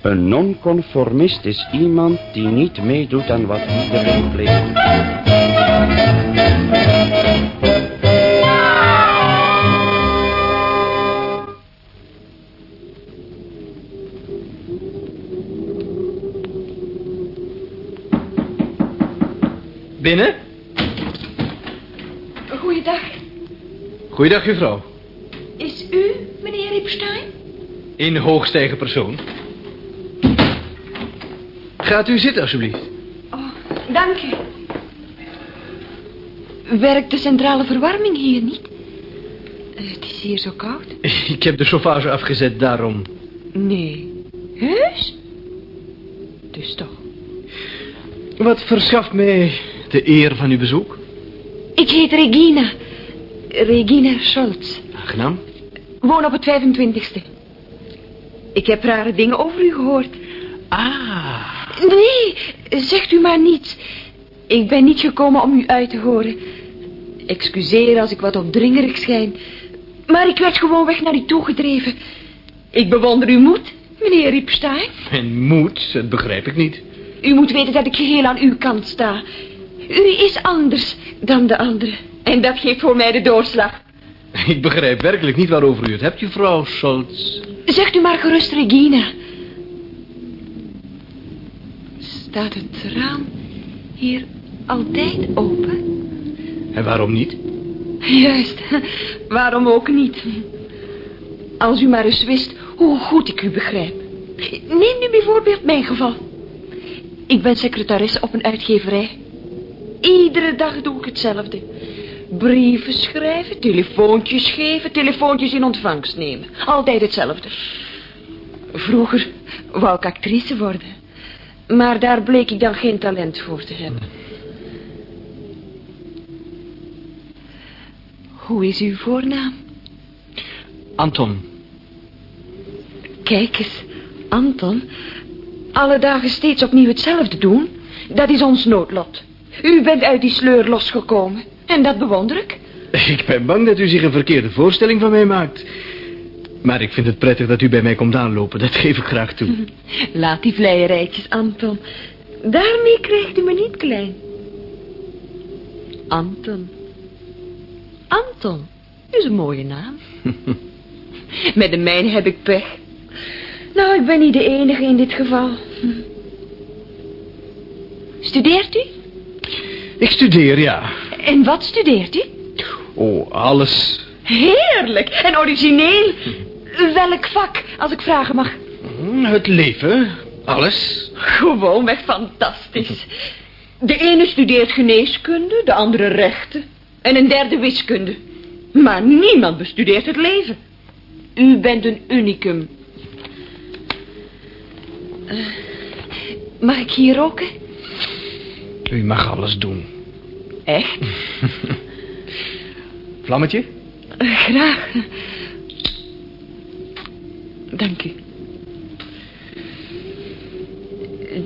Een nonconformist is iemand die niet meedoet aan wat iedereen pleegt. Binnen? Goeiedag. Goeiedag, juffrouw. Is u meneer Ripstein? In hoogste eigen persoon. Gaat u zitten, alsjeblieft. Oh, dank u. Werkt de centrale verwarming hier niet? Eh, Het is hier zo koud. Ik heb de chauffage afgezet, daarom. Nee. Heus? Dus toch. Wat verschaft mij de eer van uw bezoek? Ik heet Regina. Regina Scholz. Aangenaam. Woon op het 25ste. Ik heb rare dingen over u gehoord. Ah. Nee, zegt u maar niets. Ik ben niet gekomen om u uit te horen. Excuseer als ik wat opdringerig schijn. Maar ik werd gewoon weg naar u toegedreven. Ik bewonder uw moed, meneer Riepstein. En moed, dat begrijp ik niet. U moet weten dat ik geheel aan uw kant sta. U is anders dan de anderen. En dat geeft voor mij de doorslag. Ik begrijp werkelijk niet waarover u het hebt, juffrouw Scholz. Zegt u maar gerust, Regina. Staat het raam hier altijd open? En waarom niet? Juist, waarom ook niet? Als u maar eens wist hoe goed ik u begrijp. Neem nu bijvoorbeeld mijn geval. Ik ben secretaresse op een uitgeverij. Iedere dag doe ik hetzelfde. Brieven schrijven, telefoontjes geven, telefoontjes in ontvangst nemen. Altijd hetzelfde. Vroeger wou ik actrice worden. Maar daar bleek ik dan geen talent voor te hebben. Hoe is uw voornaam? Anton. Kijk eens, Anton. Alle dagen steeds opnieuw hetzelfde doen. Dat is ons noodlot. U bent uit die sleur losgekomen. En dat bewonder ik. Ik ben bang dat u zich een verkeerde voorstelling van mij maakt. Maar ik vind het prettig dat u bij mij komt aanlopen. Dat geef ik graag toe. Laat die vleierijtjes, Anton. Daarmee krijgt u me niet klein. Anton. Anton is een mooie naam. Met de mijne heb ik pech. Nou, ik ben niet de enige in dit geval. Studeert u? Ik studeer, ja. En wat studeert u? Oh, alles. Heerlijk en origineel. Welk vak, als ik vragen mag? Hm, Het leven, alles. Gewoonweg fantastisch. De ene studeert geneeskunde, de andere rechten. En een derde wiskunde. Maar niemand bestudeert het leven. U bent een unicum. Eh, mag ik hier roken? U mag alles doen. Echt? Vlammetje? Graag. Dank u.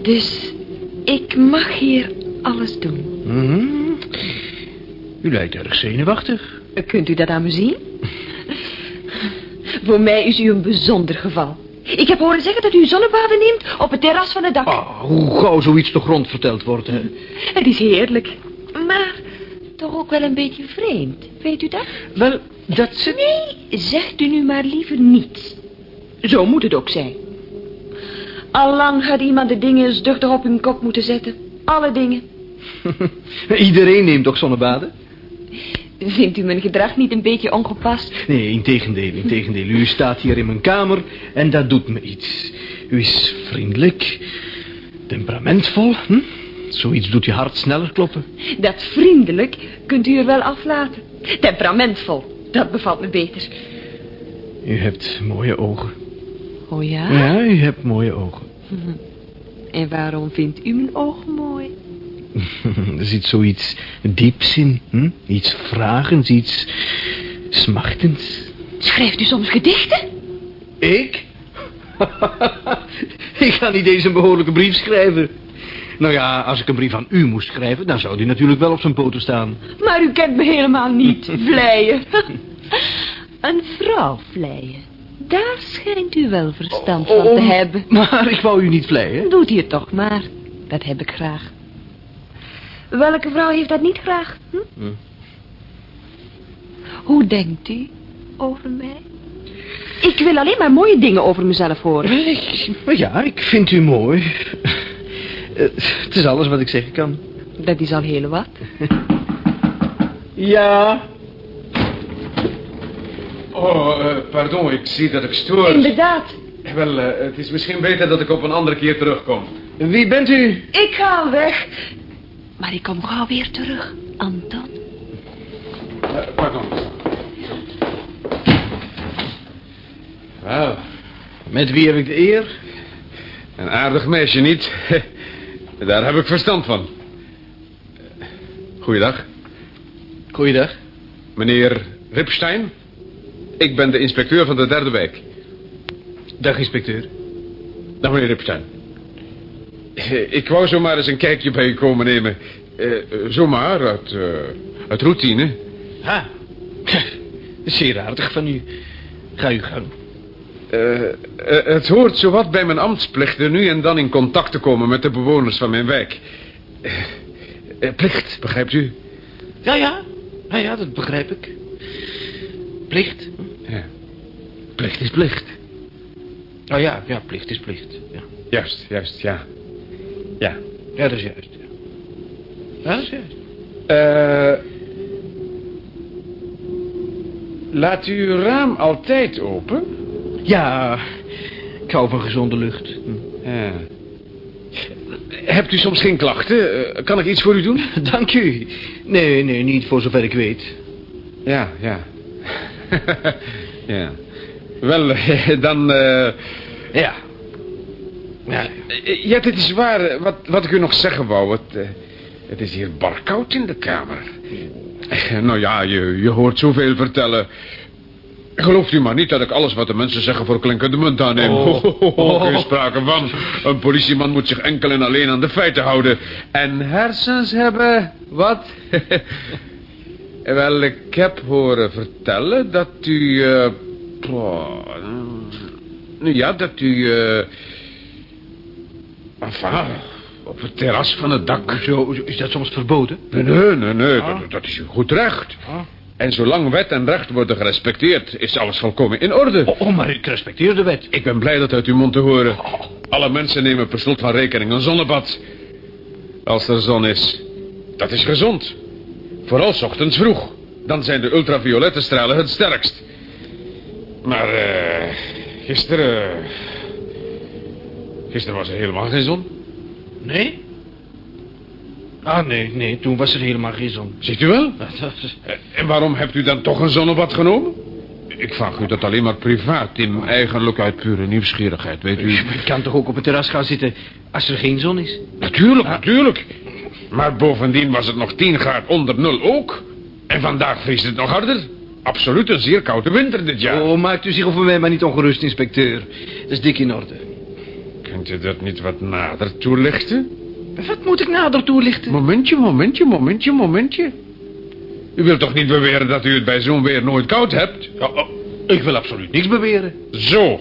Dus ik mag hier alles doen. Mhm. U lijkt erg zenuwachtig. Kunt u dat aan me zien? Voor mij is u een bijzonder geval. Ik heb horen zeggen dat u zonnebaden neemt op het terras van het dak. Ah, hoe gauw zoiets toch rondverteld wordt, hè? Het is heerlijk. Maar toch ook wel een beetje vreemd. Weet u dat? Wel, dat zit... Nee, zegt u nu maar liever niets. Zo moet het ook zijn. Allang had iemand de dingen eens duchtig op hun kop moeten zetten. Alle dingen. Iedereen neemt toch zonnebaden? Vindt u mijn gedrag niet een beetje ongepast? Nee, integendeel, integendeel. U staat hier in mijn kamer en dat doet me iets. U is vriendelijk, temperamentvol. Hm? Zoiets doet je hart sneller kloppen. Dat vriendelijk kunt u er wel aflaten. Temperamentvol, dat bevalt me beter. U hebt mooie ogen. Oh ja? Ja, u hebt mooie ogen. En waarom vindt u mijn ogen mooi? er zit zoiets dieps in. Hm? Iets vragends, iets smachtends. Schrijft u soms gedichten? Ik? ik ga niet eens een behoorlijke brief schrijven. Nou ja, als ik een brief aan u moest schrijven... dan zou die natuurlijk wel op zijn poten staan. Maar u kent me helemaal niet, vleien. een vrouw vleien. Daar schijnt u wel verstand van te Oh, hebben. Maar ik wou u niet vleien. Doet u het toch maar. Dat heb ik graag. Welke vrouw heeft dat niet graag? Hm? Hm. Hoe denkt u over mij? Ik wil alleen maar mooie dingen over mezelf horen. Ik, ja, ik vind u mooi. Eh, Het is alles wat ik zeggen kan. Dat is al heel wat. Ja. Oh, eh, pardon, ik zie dat ik stoor. Inderdaad. Wel, eh, het is misschien beter dat ik op een andere keer terugkom. Wie bent u? Ik ga al weg. Maar ik kom gauw weer terug, Anton. Eh, pardon. Wel, Met wie heb ik de eer? een aardig meisje niet. Daar heb ik verstand van. Goeiedag. Goeiedag. Meneer Ripstein? Ik ben de inspecteur van de derde wijk. Dag, inspecteur. Dag, meneer Ripstein. Ik wou zomaar eens een kijkje bij u komen nemen. Eh, zomaar, uit, eh, uit routine. Ha. Zeer aardig van u. Ga u gang. Eh, eh, het hoort zowat bij mijn ambtsplichten nu en dan in contact te komen met de bewoners van mijn wijk. Eh, plicht, begrijpt u? Ja, ja. Ja, ja, dat begrijp ik. Plicht. Ja. Plicht is plicht. Oh ja, ja, plicht is plicht. Ja, Juist, juist, ja. Ja. ja dat is juist. Ja, ja dat is juist. Eh, laat u uw raam altijd open? Ja, ik hou van gezonde lucht. Ja. Hebt u soms geen klachten? Eh, kan ik iets voor u doen? Dank u. Nee, nee, niet voor zover ik weet. Ja, ja. ja. Wel, eh, dan... eh, Ja. Ja, Ja, dit is waar. Wat, wat ik u nog zeggen wou. Het, het is hier barkoud in de kamer. Nou ja, je, je hoort zoveel vertellen. Gelooft u maar niet dat ik alles wat de mensen zeggen voor klinkende munt aanneem. Oh. Oh, geen sprake van. Een politieman moet zich enkel en alleen aan de feiten houden. En hersens hebben... Wat? Wel, ik heb horen vertellen dat u... eh, nou ja, dat u... eh enfin, op het terras van het dak... Zo, is dat soms verboden? Nee, nee, nee, nee dat, dat is uw goed recht. En zolang wet en recht worden gerespecteerd, is alles volkomen in orde. Oh, oh, maar ik respecteer de wet. Ik ben blij dat uit uw mond te horen. Alle mensen nemen per slot van rekening een zonnebad. Als er zon is. Dat is gezond. Vooral 's ochtends vroeg. Dan zijn de ultraviolette stralen het sterkst. Maar eh gisteren... Gisteren was er helemaal geen zon. Nee? Ah, nee, nee, toen was er helemaal geen zon. Ziet u wel? En waarom hebt u dan toch een zonnebad genomen? Ik vraag u dat alleen maar privaat, in eigenlijk uit pure nieuwsgierigheid, weet u. Je kan toch ook op het terras gaan zitten als er geen zon is? Natuurlijk, natuurlijk. Maar bovendien was het nog 10 graden onder nul ook. En vandaag vriest het nog harder. Absoluut een zeer koude winter dit jaar. Oh, maakt u zich over mij maar niet ongerust, inspecteur. Dat is dik in orde. Kunt u dat niet wat nader toelichten? Wat moet ik nader toelichten? Momentje, momentje, momentje, momentje. U wilt toch niet beweren dat u het bij zo'n weer nooit koud hebt? Ja, oh, ik wil absoluut niks beweren. Zo.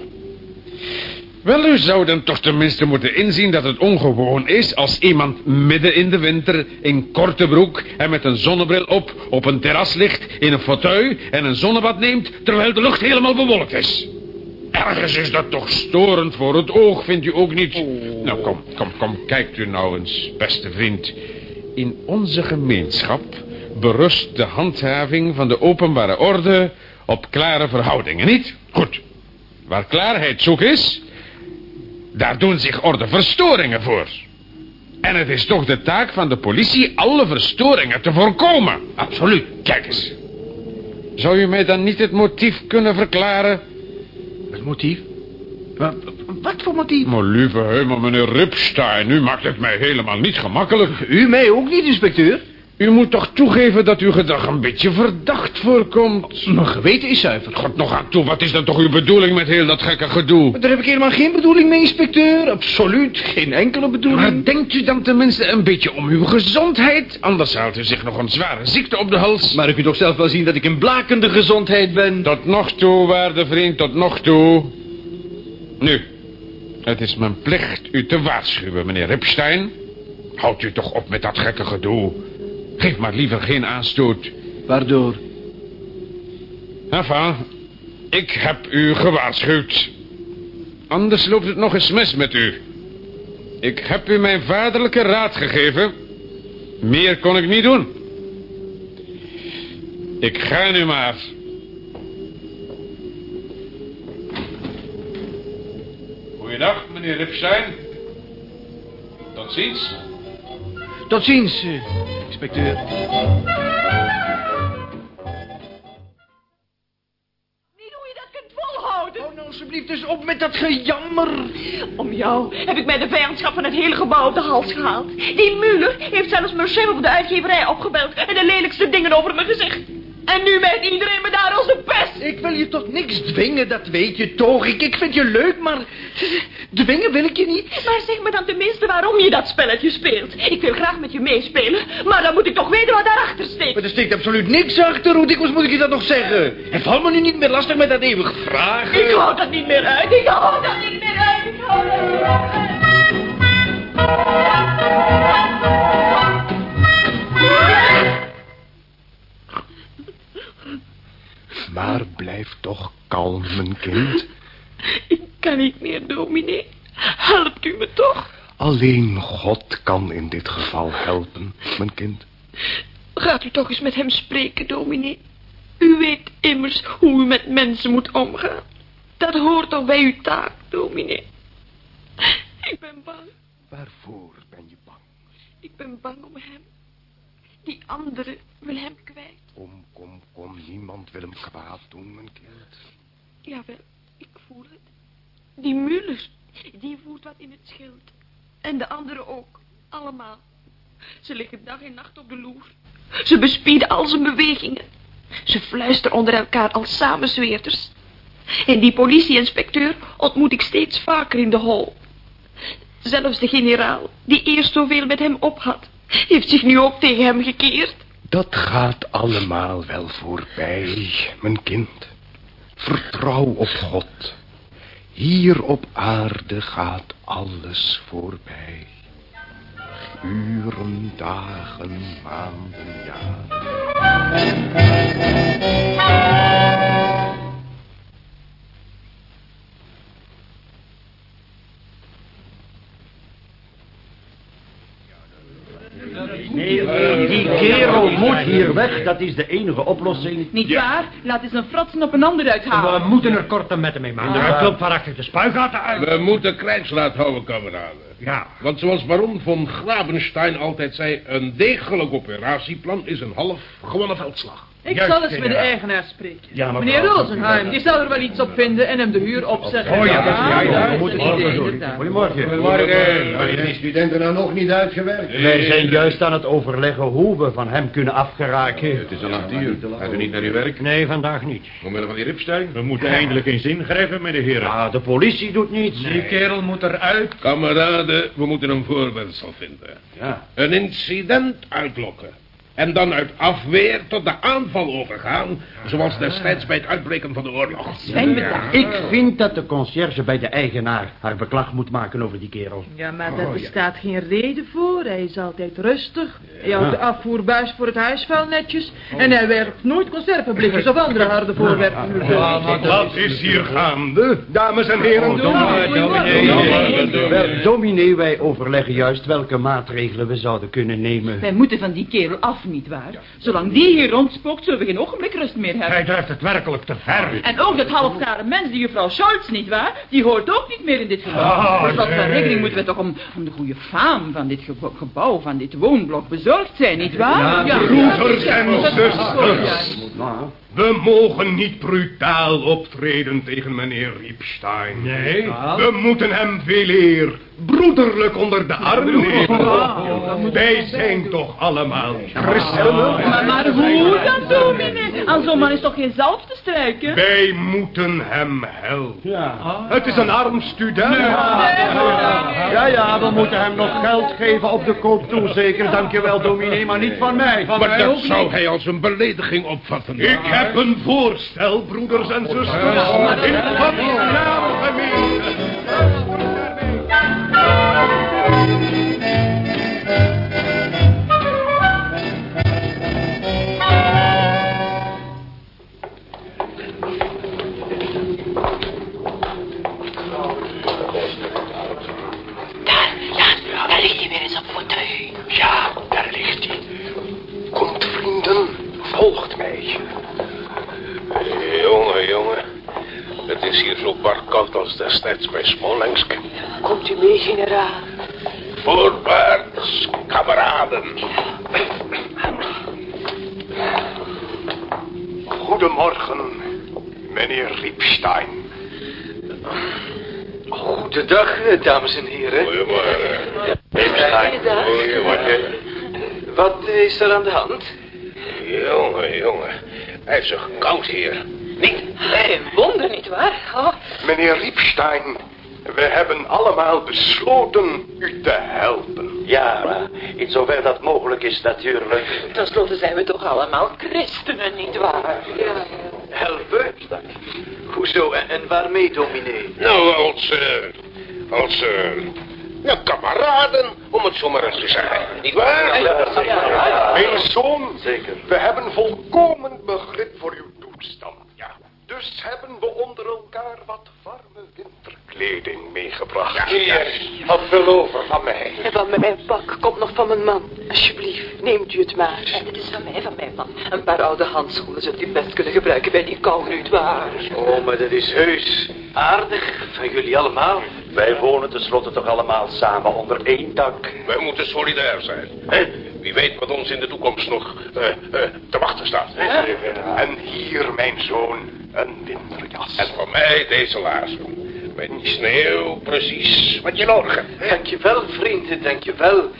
Wel, u zou dan toch tenminste moeten inzien dat het ongewoon is als iemand midden in de winter in korte broek en met een zonnebril op op een terras ligt in een fauteuil en een zonnebad neemt terwijl de lucht helemaal bewolkt is. Ergens is dat toch storend voor het oog, vindt u ook niet? Nou, kom, kom, kom, kijkt u nou eens, beste vriend. In onze gemeenschap berust de handhaving van de openbare orde op klare verhoudingen, niet? Goed. Waar klaarheid zoek is, daar doen zich ordeverstoringen voor. En het is toch de taak van de politie alle verstoringen te voorkomen. Absoluut. Kijk eens. Zou u mij dan niet het motief kunnen verklaren? Het motief? Wat, wat voor motief? Maar lieve hemel, meneer Ripstein, u maakt het mij helemaal niet gemakkelijk. U mij ook niet, inspecteur? U moet toch toegeven dat uw gedrag een beetje verdacht voorkomt. Mijn geweten is zuiver. God nog aan toe, wat is dan toch uw bedoeling met heel dat gekke gedoe? Maar daar heb ik helemaal geen bedoeling mee, inspecteur. Absoluut geen enkele bedoeling. Maar denkt u dan tenminste een beetje om uw gezondheid? Anders haalt u zich nog een zware ziekte op de hals. Maar u kunt toch zelf wel zien dat ik in blakende gezondheid ben? Tot nog toe, waarde vriend, tot nog toe. Nu, het is mijn plicht u te waarschuwen, meneer Ripstein. Houdt u toch op met dat gekke gedoe. Geef maar liever geen aanstoot. Waardoor? Enfin, ik heb u gewaarschuwd. Anders loopt het nog eens mis met u. Ik heb u mijn vaderlijke raad gegeven. Meer kon ik niet doen. Ik ga nu maar. Goeiedag, meneer Ripstein. Tot ziens. Tot ziens, eh, inspecteur. Niet hoe je dat kunt volhouden. Oh, nou alsjeblieft eens op met dat gejammer. Om jou heb ik mij de vijandschap van het hele gebouw op de hals gehaald. Die Muller heeft zelfs mijn op de uitgeverij opgebeld en de lelijkste dingen over me gezegd. En nu mijt iedereen me daar als de pest. Ik wil je tot niks dwingen, dat weet je toch. Ik, ik vind je leuk, maar dwingen wil ik je niet. Maar zeg me dan tenminste waarom je dat spelletje speelt. Ik wil graag met je meespelen, maar dan moet ik toch weten wat daarachter steekt. Maar er steekt absoluut niks achter. Hoe dikwijls moet ik je dat nog zeggen? En val me nu niet meer lastig met dat eeuwig vragen. Ik hou dat niet meer uit. Ik hou dat niet meer uit. Ik hou dat niet meer uit. Maar blijf toch kalm, mijn kind. Ik kan niet meer, dominee. Helpt u me toch? Alleen God kan in dit geval helpen, mijn kind. Gaat u toch eens met hem spreken, dominee. U weet immers hoe u met mensen moet omgaan. Dat hoort toch bij uw taak, dominee. Ik ben bang. Waarvoor ben je bang? Ik ben bang om hem. Die andere wil hem kwijt. Kom, kom, kom. Niemand wil hem kwaad doen, mijn kind. Jawel, ik voel het. Die Muller, die voert wat in het schild. En de anderen ook. Allemaal. Ze liggen dag en nacht op de loer. Ze bespieden al zijn bewegingen. Ze fluisteren onder elkaar als samenzweerders. En die politieinspecteur ontmoet ik steeds vaker in de hol. Zelfs de generaal, die eerst zoveel met hem op had, heeft zich nu ook tegen hem gekeerd. Dat gaat allemaal wel voorbij, mijn kind. Vertrouw op God. Hier op aarde gaat alles voorbij. Uren, dagen, maanden, jaren. Kerel moet hier weg. Dat is de enige oplossing. Niet waar? Laat eens een fratsen op een ander uithalen. We moeten er korte metten mee maken. Hij klopt van achter de spuigaten uit. We moeten krijgslaat houden, kameraden. Ja. Want zoals baron von Grabenstein altijd zei... een degelijk operatieplan is een half gewonnen veldslag. Ik Juist, zal eens met de eigenaar spreken. Ja, maar Meneer. Rosenheim, die zal er wel iets op vinden en hem de huur opzeggen. Oh ja, dat is- ja, ja, dat we is moeten een morgen idee, doen. inderdaad. Goedemorgen. Goedemorgen. die studenten nou nog niet uitgewerkt? Wij zijn juist aan het overleggen hoe we van hem kunnen afgeraken. Het is al acht uur. Gaat u niet naar uw werk? Nee, vandaag niet. Omwille van die Ripstein? We moeten eindelijk eens ingrijpen, meneer heren. Ja, de politie doet niets. Die kerel moet eruit. Kameraden, we moeten een voorwendsel vinden. Ja. Een incident uitlokken. En dan uit afweer tot de aanval overgaan... zoals destijds bij het uitbreken van de oorlog. Zijn we daar? Ik vind dat de conciërge bij de eigenaar haar beklag moet maken over die kerel. Ja, maar daar bestaat geen reden voor. Hij is altijd rustig. Hij houdt de afvoerbuis voor het huisvuil netjes. En hij werpt nooit conserveblikjes of andere harde voorwerpen. deur. Wat is hier gaande, dames en heren? Wel, dominee, wij overleggen juist welke maatregelen we zouden kunnen nemen. Wij moeten van die kerel af, niet waar? Zolang die hier rondspookt, zullen we geen ogenblik rust meer hebben. Hij drijft het werkelijk te ver. En ook dat halfgare mens, die juffrouw Scholz, niet waar? Die hoort ook niet meer in dit gebouw. Ah, Voor slot van nee. rekening moeten we toch om, om de goede faam van dit gebo- gebouw, van dit woonblok bezorgd zijn, niet waar? broeders ja, en dat is zusters. Ja. Nou, We mogen niet brutaal optreden tegen meneer Riepstein. Nee? We moeten hem veel eer broederlijk onder de arm nemen. Wij zijn toch allemaal christenen? Maar, maar hoe dan, dominee? Aan zo'n man is toch geen zalf te strijken? Wij moeten hem helpen. Het is een arm student. ja, ja, we moeten hem nog geld geven op de koop toe, zeker. Dankjewel, dominee, maar niet van mij. Maar dat zou hij als een belediging opvatten. Ik heb een voorstel, broeders en zusters. In Gods naam, gemeente. Is hier zo bar koud als destijds bij Smolensk. Komt u mee, generaal? Voorwaarts, kameraden. Goedemorgen, meneer Riepstein. Goedendag, dames en heren. Goedemorgen. Goedemorgen. Wat is er aan de hand? Jongen, jongen. Hij heeft zich koud hier. Niet? Geen wonder, nietwaar? Oh, Meneer Riepstein, we hebben allemaal besloten u te helpen. Ja, in zover dat mogelijk is natuurlijk. Ten slotte zijn we toch allemaal christenen, nietwaar? Ja. Helpen? Hoezo en, en waarmee, dominee? Nou, als, eh, als, eh, ja, kameraden, om het zo maar eens te zeggen. Niet waar? Mijn zoon, Zeker. we hebben volkomen begrip voor uw. Ja. Dus hebben we onder elkaar wat winterkleding meegebracht. Hier, had veel over van mij. En van mijn pak komt nog van mijn man. Alsjeblieft, neemt u het maar. En dit is van mij, van mijn man. Een paar oude handschoenen zult u best kunnen gebruiken bij die kou, waar? Oh, maar dat is heus aardig van jullie allemaal. Wij wonen tenslotte toch allemaal samen onder één dak. Wij moeten solidair zijn. Hè? Wie weet wat ons in de toekomst nog eh, eh, te wachten staat. Hè? En hier, mijn zoon, een winterjas. En voor mij deze laarzen. Met die sneeuw precies wat je nodig hebt. Dankjewel, vrienden, dankjewel.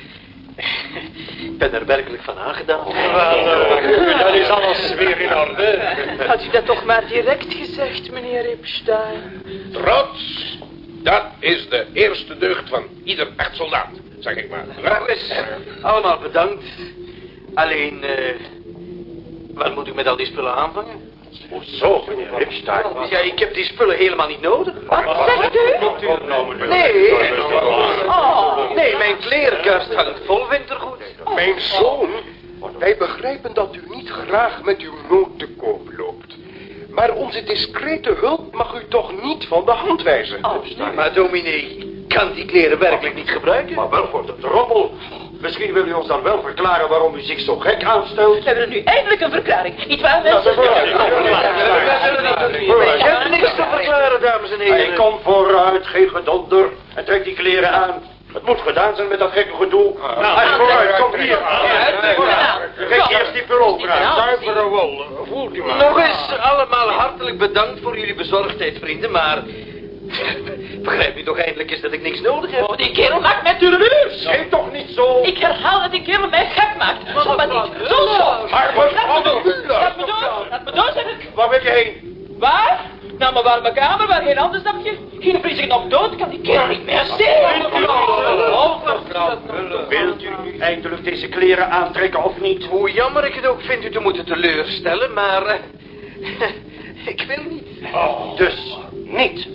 Ik ben er werkelijk van aangedaan. Dat is alles weer in orde? Had u dat toch maar direct gezegd, meneer Ripstein? Trots, dat is de eerste deugd van ieder echt soldaat, zeg ik maar. Trouwens, allemaal bedankt. Alleen, eh, wat moet ik met al die spullen aanvangen? Hoezo, meneer Ripstein? Ja, ik heb die spullen helemaal niet nodig. Wat zegt u? Nee. Oh, nee, mijn klerenkast hangt vol wintergoed. Mijn zoon, wij begrijpen dat u niet graag met uw nood te koop loopt. Maar onze discrete hulp mag u toch niet van de hand wijzen. Maar dominee, kan die kleren werkelijk niet gebruiken? Maar wel voor de drommel. Misschien wil u ons dan wel verklaren waarom u zich zo gek aanstelt. We hebben nu eindelijk een verklaring. Niet waar, mensen? Ik heb niks te verklaren, dames en heren. kom vooruit, geen gedonder. En trek die kleren aan. Het moet gedaan zijn met dat gekke gedoe. Nou, hey, vooruit, kom hier. Kijk eerst die pullover aan. Zuivere wol. Voelt u maar. Nog eens allemaal hartelijk bedankt voor jullie bezorgdheid, vrienden, maar... Begrijp u toch eindelijk eens dat ik niks nodig heb? Oh, die kerel maakt mij tureluurs. Geef toch niet zo. Ik herhaal dat die kerel mij gek maakt. Zo maar niet. Zo zo. Maar Laat me wat. Laat me door. Laat me door, zeg ik. Waar wil je heen? Waar? Naar mijn warme kamer, waar geen ander stapje. Geen vries ik nog dood, kan die kerel niet meer zien. Wilt u nu eindelijk deze kleren aantrekken of niet? Hoe jammer ik het ook vind u te moeten teleurstellen, maar... eh, ik wil niet. Dus niet.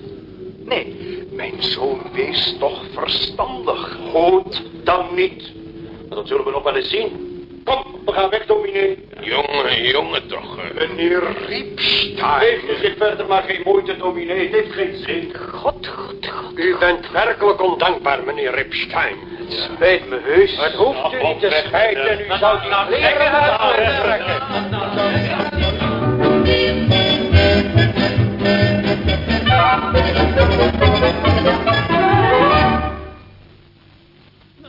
Nee. Mijn zoon, wees toch verstandig. Goed, dan niet. Dat zullen we nog wel eens zien. Kom, we gaan weg, dominee. Jongen, jongen toch. Meneer Riepstein. Geef u zich verder maar geen moeite, dominee. Het heeft geen zin. God, God, God. U bent werkelijk ondankbaar, meneer Ripstein. Het spijt me heus. Het hoeft u niet te spijten. U zou die kleren aantrekken.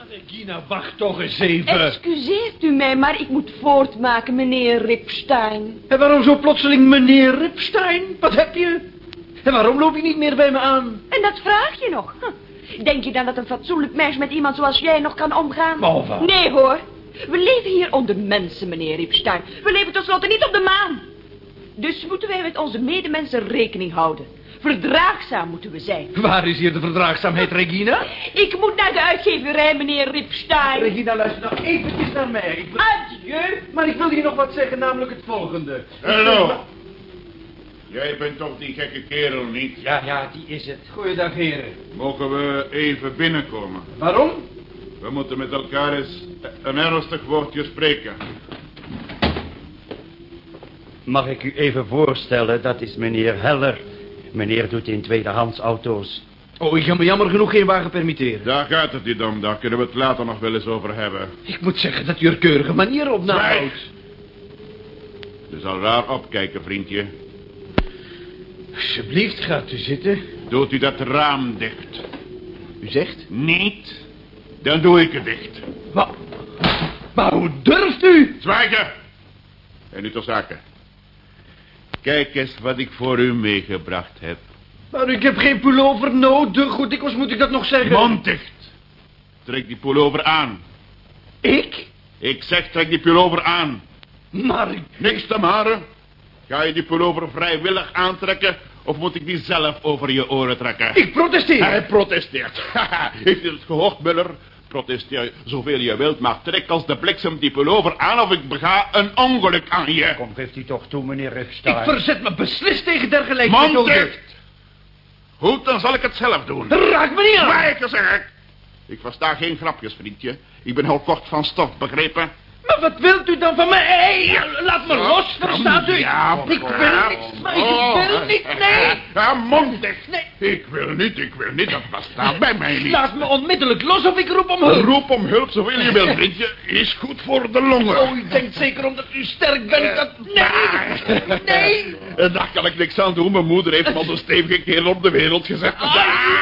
Regina, wacht toch eens even. Excuseert u mij, maar ik moet voortmaken, meneer Ripstein. En waarom zo plotseling meneer Ripstein? Wat heb je? En waarom loop je niet meer bij me aan? En dat vraag je nog. Denk je dan dat een fatsoenlijk meisje met iemand zoals jij nog kan omgaan? Nee hoor. We leven hier onder mensen, meneer Ripstein. We leven tenslotte niet op de maan. Dus moeten wij met onze medemensen rekening houden. Verdraagzaam moeten we zijn. Waar is hier de verdraagzaamheid, Regina? Ik moet naar de uitgeverij, meneer Ripstein. Regina, luister nou eventjes naar mij. Ik wil- Adieu. Maar ik wil hier nog wat zeggen, namelijk het volgende. Hallo. Jij bent toch die gekke kerel niet? Ja, ja, die is het. Goeiedag, heren. Mogen we even binnenkomen? Waarom? We moeten met elkaar eens een ernstig woordje spreken. Mag ik u even voorstellen, dat is meneer Heller. Meneer doet in tweedehands auto's. Oh, ik ga me jammer genoeg geen wagen permitteren. Daar gaat het niet om, daar kunnen we het later nog wel eens over hebben. Ik moet zeggen dat u er keurige manieren op nahoudt. Zwijg. Je zal raar opkijken, vriendje. Alsjeblieft, gaat u zitten. Doet u dat raam dicht? U zegt? Niet? Dan doe ik het dicht. Maar, maar hoe durft u? Zwijgen! En nu ter zake. Kijk eens wat ik voor u meegebracht heb. Maar ik heb geen pullover nodig. Goed, dikwijls moet ik dat nog zeggen. Mond dicht. Trek die pullover aan. Ik? Ik zeg, trek die pullover aan. Maar ik... Niks te maren. Ga je die pullover vrijwillig aantrekken... of moet ik die zelf over je oren trekken? Ik protesteer. Hij protesteert. Heeft u het gehoord, Muller? Protesteer zoveel je wilt, maar trek als de bliksem die pullover aan... of ik bega een ongeluk aan je. Kom, geeft u toch toe, meneer Ripstein. Ik verzet me beslist tegen dergelijke dicht. Goed, dan zal ik het zelf doen. Raak me niet aan. Zwijgen, zeg ik. Ik versta geen grapjes, vriendje. Ik ben heel kort van stof, begrepen? Maar wat wilt u dan van mij? Hey, laat me los, verstaat u? Ja, ik wil niet, maar ik Oh. wil niet, nee. Ja, mond dicht. Nee. Ik wil niet, ik wil niet. Dat bestaat bij mij niet. Laat me onmiddellijk los of ik roep om hulp. Roep om hulp zoveel je wilt, vriendje. Is goed voor de longen. Oh, u denkt zeker omdat u sterk bent dat... Nee, nee. Daar kan ik niks aan doen. Mijn moeder heeft me als een stevige kerel op de wereld gezet. Ah,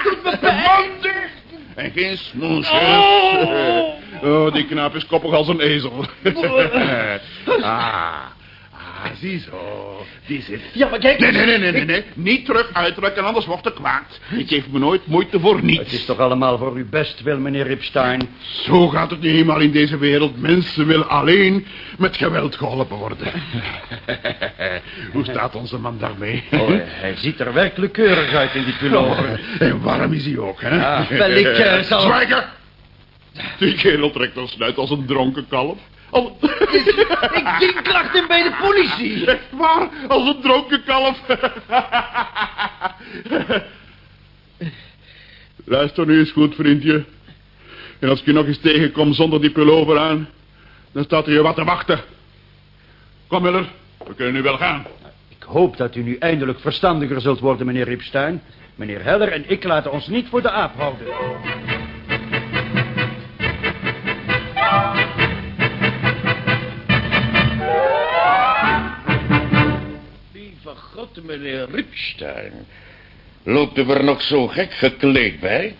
doet me pijn. En geen smoesjes. Oh. Oh, die knaap is koppig als een ezel. ah, ah, ziezo. Die zit. Ja, maar kijk... Nee, nee, nee, nee, nee, nee. Niet terug uitdrukken, anders wordt het kwaad. Ik geef me nooit moeite voor niets. Het is toch allemaal voor uw best wil, meneer Ripstein. Zo gaat het niet eenmaal in deze wereld. Mensen willen alleen met geweld geholpen worden. Hoe staat onze man daarmee? Oh, hij ziet er werkelijk keurig uit in die pullover. En warm is hij ook, hè? Ah, wel, ik, eh, zal- Zwijgen! Die kerel trekt ons snuit als een dronken kalf. Als... Ik dien klacht in bij de politie. Echt waar, als een dronken kalf. Luister nu eens goed, vriendje. En als ik je nog eens tegenkom zonder die pullover aan... dan staat er je wat te wachten. Kom, Miller. We kunnen nu wel gaan. Ik hoop dat u nu eindelijk verstandiger zult worden, meneer Ripstein. Meneer Heller en ik laten ons niet voor de aap houden. Lieve god, meneer Ripstein. Loopt u er nog zo gek gekleed bij?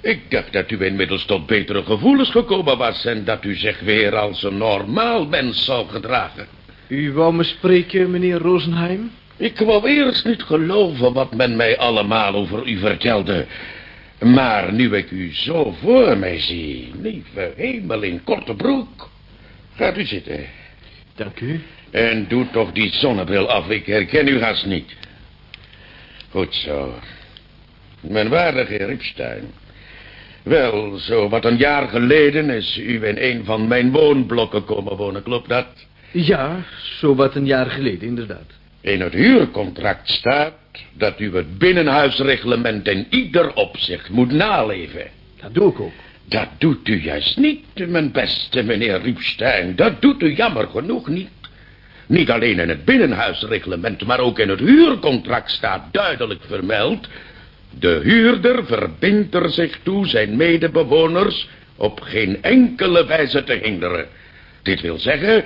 Ik dacht dat u inmiddels tot betere gevoelens gekomen was... en dat u zich weer als een normaal mens zou gedragen. U wou me spreken, meneer Rosenheim? Ik wou eerst niet geloven wat men mij allemaal over u vertelde. Maar nu ik u zo voor mij zie, lieve hemel in korte broek. Gaat u zitten. Dank u. En doe toch die zonnebril af, ik herken u haast niet. Goed zo. Mijn waardige Ripstein. Wel, zo wat een jaar geleden is u in een van mijn woonblokken komen wonen, klopt dat? Ja, zo wat een jaar geleden, inderdaad. In het huurcontract staat dat u het binnenhuisreglement in ieder opzicht moet naleven. Dat doe ik ook. Dat doet u juist niet, mijn beste meneer Riepstein. Dat doet u jammer genoeg niet. Niet alleen in het binnenhuisreglement, maar ook in het huurcontract staat duidelijk vermeld... de huurder verbindt er zich toe zijn medebewoners op geen enkele wijze te hinderen. Dit wil zeggen,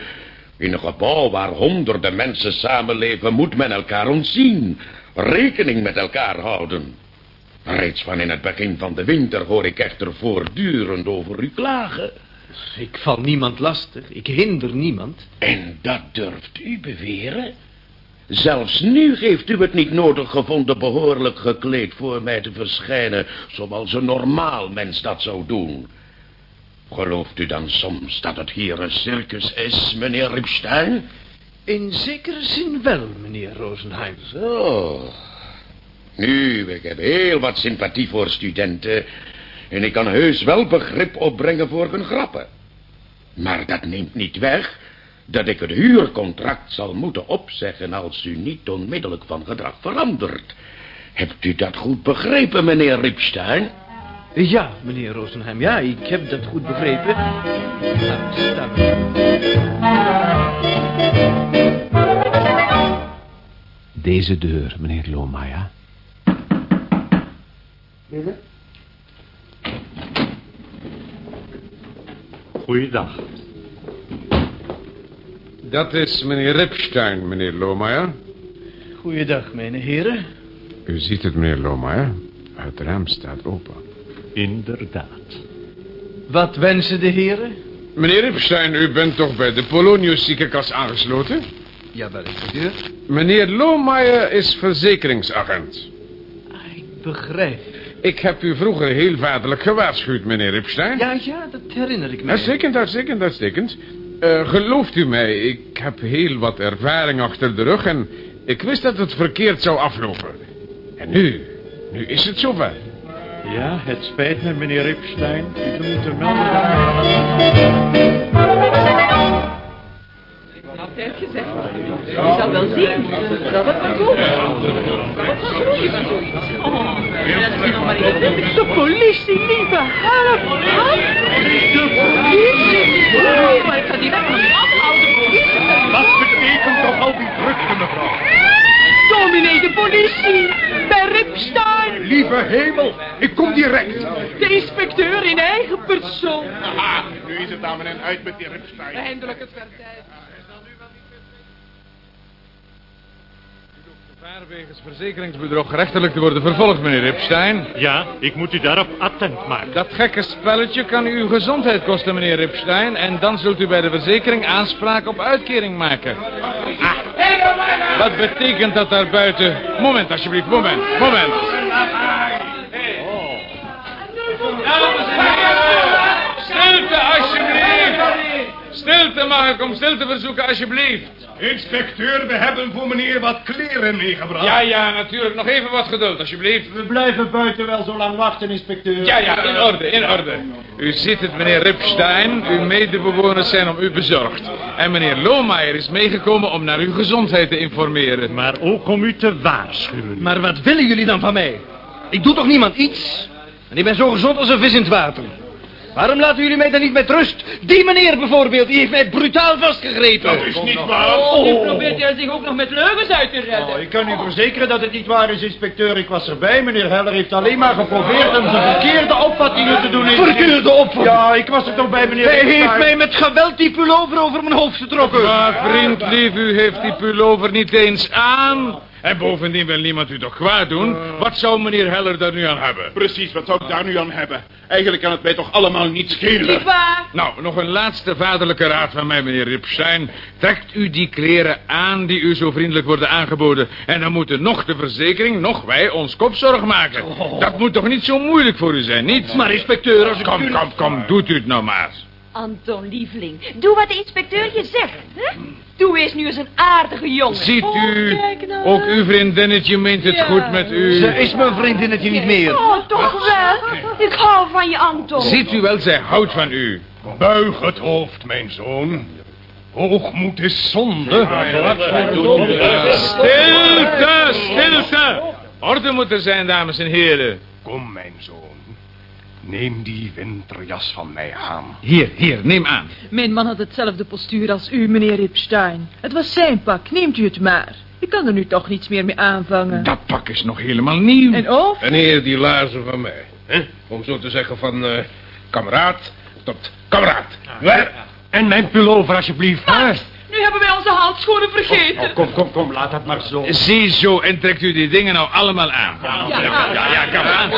in een gebouw waar honderden mensen samenleven... moet men elkaar ontzien, rekening met elkaar houden. Reeds van in het begin van de winter hoor ik echter voortdurend over u klagen. Ik val niemand lastig. Ik hinder niemand. En dat durft u beweren? Zelfs nu heeft u het niet nodig gevonden behoorlijk gekleed voor mij te verschijnen... zoals een normaal mens dat zou doen. Gelooft u dan soms dat het hier een circus is, meneer Ripstein? In zekere zin wel, meneer Rosenheim. Zo. Nu, ik heb heel wat sympathie voor studenten... en ik kan heus wel begrip opbrengen voor hun grappen. Maar dat neemt niet weg dat ik het huurcontract zal moeten opzeggen... als u niet onmiddellijk van gedrag verandert. Hebt u dat goed begrepen, meneer Ripstein? Ja, meneer Rosenheim. Ja, ik heb dat goed begrepen. Stap. Deze deur, meneer Lohmeijer. Binnen. Goeiedag. Dat is meneer Ripstein, meneer Lohmeijer. Goeiedag, mijn heren. U ziet het, meneer Lohmeijer. Het raam staat open. Inderdaad. Wat wensen de heren? Meneer Ripstein, u bent toch bij de Polonius ziekenkast aangesloten? Jawel, inspecteur. Meneer Lohmeijer is verzekeringsagent. Ik begrijp. Ik heb u vroeger heel vaderlijk gewaarschuwd, meneer Ripstein. Ja, ja, dat herinner ik me. Uitstekend, uitstekend, uitstekend. Eh, gelooft u mij, ik heb heel wat ervaring achter de rug... en ik wist dat het verkeerd zou aflopen. En nu, nu is het zover. Ja, het spijt me, meneer Ripstein. U moet er melden. Altijd gezegd. Je zal wel zien dat het maar komt. Wat groei je van zoiets? Oh, dat is nog maar in de politie, lieve, help, help. De politie. Oh, maar ik ga die weg nog niet afhouden, de politie. Wat betekent toch al die drukte, mevrouw? Dominee, de politie. Bij Ripstein. Lieve hemel, ik kom direct. De inspecteur in eigen persoon. Aha, nu is het aan en uit met die Ripstein. Eindelijk het werd tijd. Wegens verzekeringsbedrog gerechtelijk te worden vervolgd, meneer Ripstein. Ja, ik moet u daarop attent maken. Dat gekke spelletje kan u uw gezondheid kosten, meneer Ripstein. En dan zult u bij de verzekering aanspraak op uitkering maken. Ah, wat betekent dat daar buiten? Moment, alsjeblieft, moment, moment. Dames en heren, stilte alsjeblieft. Stilte mag ik om stilte verzoeken, alsjeblieft. Inspecteur, we hebben voor meneer wat kleren meegebracht. Ja, ja, natuurlijk. Nog even wat geduld, alsjeblieft. We blijven buiten wel zo lang wachten, inspecteur. Ja, ja, in orde, in orde. U ziet het, meneer Ripstein. Uw medebewoners zijn om u bezorgd. En meneer Lohmeijer is meegekomen om naar uw gezondheid te informeren. Maar ook om u te waarschuwen. Maar wat willen jullie dan van mij? Ik doe toch niemand iets? En ik ben zo gezond als een vis in het water. Waarom laten jullie mij dan niet met rust? Die meneer bijvoorbeeld, die heeft mij brutaal vastgegrepen. Dat is niet waar. Oh, nu probeert hij zich ook nog met leugens uit te redden. Oh, ik kan u verzekeren dat het niet waar is, inspecteur. Ik was erbij. Meneer Heller heeft alleen maar geprobeerd om zijn verkeerde opvattingen te doen. Verkeerde opvatting? Ja, ik was er toch bij, meneer Hij heeft mij met geweld die pullover over mijn hoofd getrokken. Maar vriendlief, u heeft die pullover niet eens aan. En bovendien wil niemand u toch kwaad doen? Wat zou meneer Heller daar nu aan hebben? Precies, wat zou ik daar nu aan hebben? Eigenlijk kan het mij toch allemaal niet schelen? Niet waar? Nou, nog een laatste vaderlijke raad van mij, meneer Ripstein. Trekt u die kleren aan die u zo vriendelijk worden aangeboden. En dan moeten nog de verzekering, nog wij ons kopzorg maken. Dat moet toch niet zo moeilijk voor u zijn, niet? Maar inspecteur, als ik... Kom, kom, kom, doet u het nou maar. Anton, lieveling, doe wat de inspecteur je zegt, hè? Doe eens nu eens een aardige jongen. Ziet Oh, u, nou. ook uw vriendinnetje meent het Ja. goed met u. Ze is mijn vriendinnetje niet meer. Oh, toch wel? Ik hou van je, Anton. Ziet u wel, zij houdt van u. Buig het hoofd, mijn zoon. Hoogmoed is zonde. Stilte, stilte. Orde moet er zijn, dames en heren. Kom, mijn zoon. Neem die winterjas van mij aan. Hier, hier, neem aan. Mijn man had hetzelfde postuur als u, meneer Ripstein. Het was zijn pak, neemt u het maar. Ik kan er nu toch niets meer mee aanvangen. Dat pak is nog helemaal nieuw. En of? En hier die laarzen van mij. Hè? Om zo te zeggen van eh kameraad tot kameraad. Waar? En mijn pullover, alsjeblieft. hè? Nu hebben wij onze handschoenen vergeten. Oh, kom, kom, kom, laat dat maar zo. Ziezo, en trekt u die dingen nou allemaal aan. Ja, ja, ja, kom aan.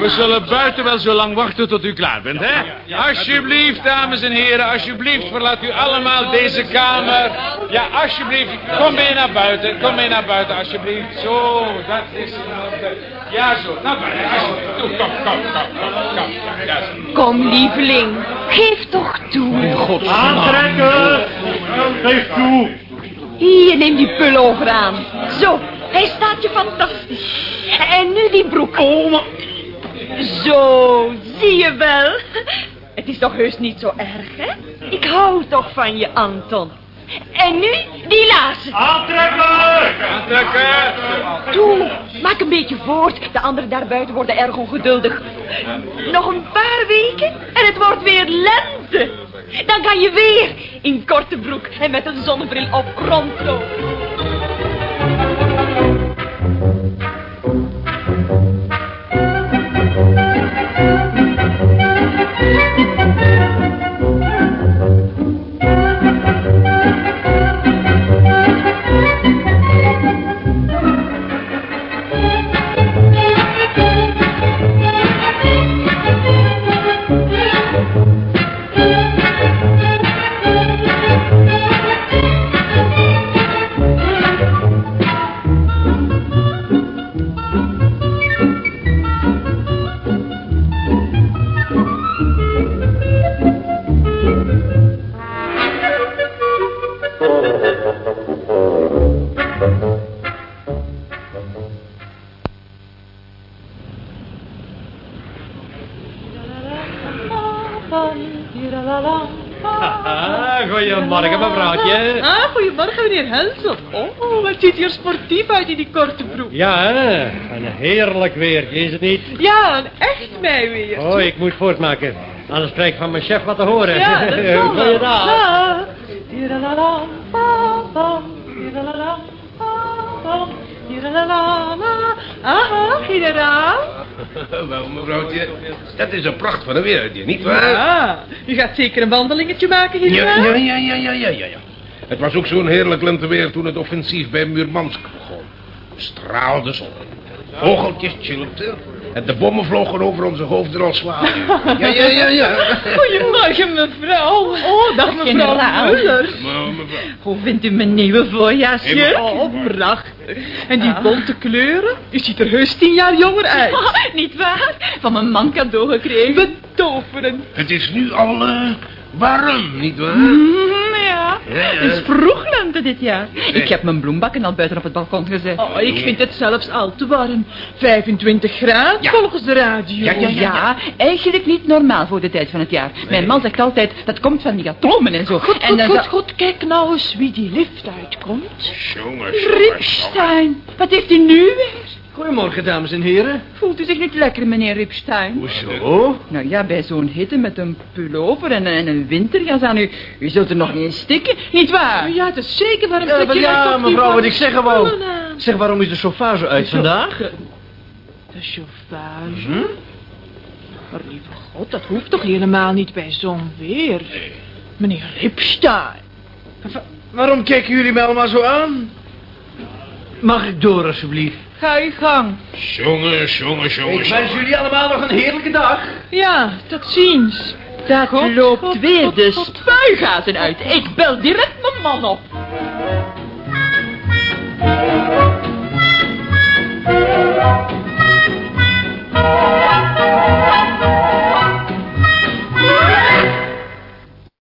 We zullen buiten wel zo lang wachten tot u klaar bent, hè? Alsjeblieft, dames en heren, alsjeblieft, verlaat u allemaal deze kamer. Ja, alsjeblieft, kom mee naar buiten, kom mee naar buiten, alsjeblieft. Zo, dat is. Ja, zo, naar buiten, alsjeblieft. Kom, kom, kom, kom, kom. Ja. Kom, lieveling, geef toch toe. Aantrekken! Geef toe! Hier, neem die pullover aan. Zo, hij staat je fantastisch. En nu die broek. Oh, maar... Zo, zie je wel. Het is toch heus niet zo erg, hè? Ik hou toch van je, Anton. En nu die laarzen. Aantrekken! Aantrekken. Toe, maak een beetje voort. De anderen daarbuiten worden erg ongeduldig. Nog een paar weken en het wordt weer lente. Dan kan je weer in korte broek en met een zonnebril op rondlopen. In die korte broek. Ja, hè? Een heerlijk weer, is het niet? Ja, een echt meiweer. Oh, ik moet voortmaken. Anders krijg ik van mijn chef wat te horen. Ja, dat zal wel. Goeiedag. Aha, generaal. Wel, mevrouwtje, dat is een pracht van een wereldje, niet waar? Ja, u gaat zeker een wandelingetje maken, generaal? ja, ja, ja, ja, ja, ja. ja. Het was ook zo'n heerlijk lenteweer toen het offensief bij Murmansk. Straalde zon. Vogeltjes chillipten. En de bommen vlogen over onze hoofden als zwaluwen. Ja, ja, ja, ja. Goedemorgen, mevrouw. Oh, dag mevrouw. Muller. Hoe vindt u mijn nieuwe voorjaarsjurk? Oh, prachtig. En die bonte kleuren, u ziet er heus tien jaar jonger uit. Niet waar? Van mijn man cadeau gekregen. Betoverend. Het is nu al eh, warm, nietwaar? Mm, ja, Ja, ja. Het is vroeg lente dit jaar. Ik heb mijn bloembakken al buiten op het balkon gezet. Oh, ik vind het zelfs al te warm. 25 graden Ja. volgens de radio. Ja, ja, ja. eigenlijk niet normaal voor de tijd van het jaar. Mijn man zegt altijd, dat komt van die atomen en zo. Goed, en goed, dan goed, goed. Kijk nou eens wie die lift uitkomt. Jongen, jongen, jongen. Ripstein, wat heeft hij nu weer? Goedemorgen, dames en heren. Voelt u zich niet lekker, meneer Ripstein? Hoezo? Nou ja, bij zo'n hitte met een pullover en, en een winterjas aan u, u zult er nog niet in stikken, niet waar? Ja, het is zeker. Waarom Ja, je ja, mevrouw, wat ik zeggen wou. spullen aan? Zeg, waarom is de chauffage uit vandaag? De chauffage? Maar lieve god, dat hoeft toch helemaal niet bij zo'n weer? Meneer Ripstein. Waarom kijken jullie mij allemaal zo aan? Mag ik door, alsjeblieft? Ga je gang. Jongens, jongens, jongens. Ik wens jullie allemaal nog een heerlijke dag. Ja, tot ziens. Dat loopt weer de spuigaten uit. Ik bel direct mijn man op.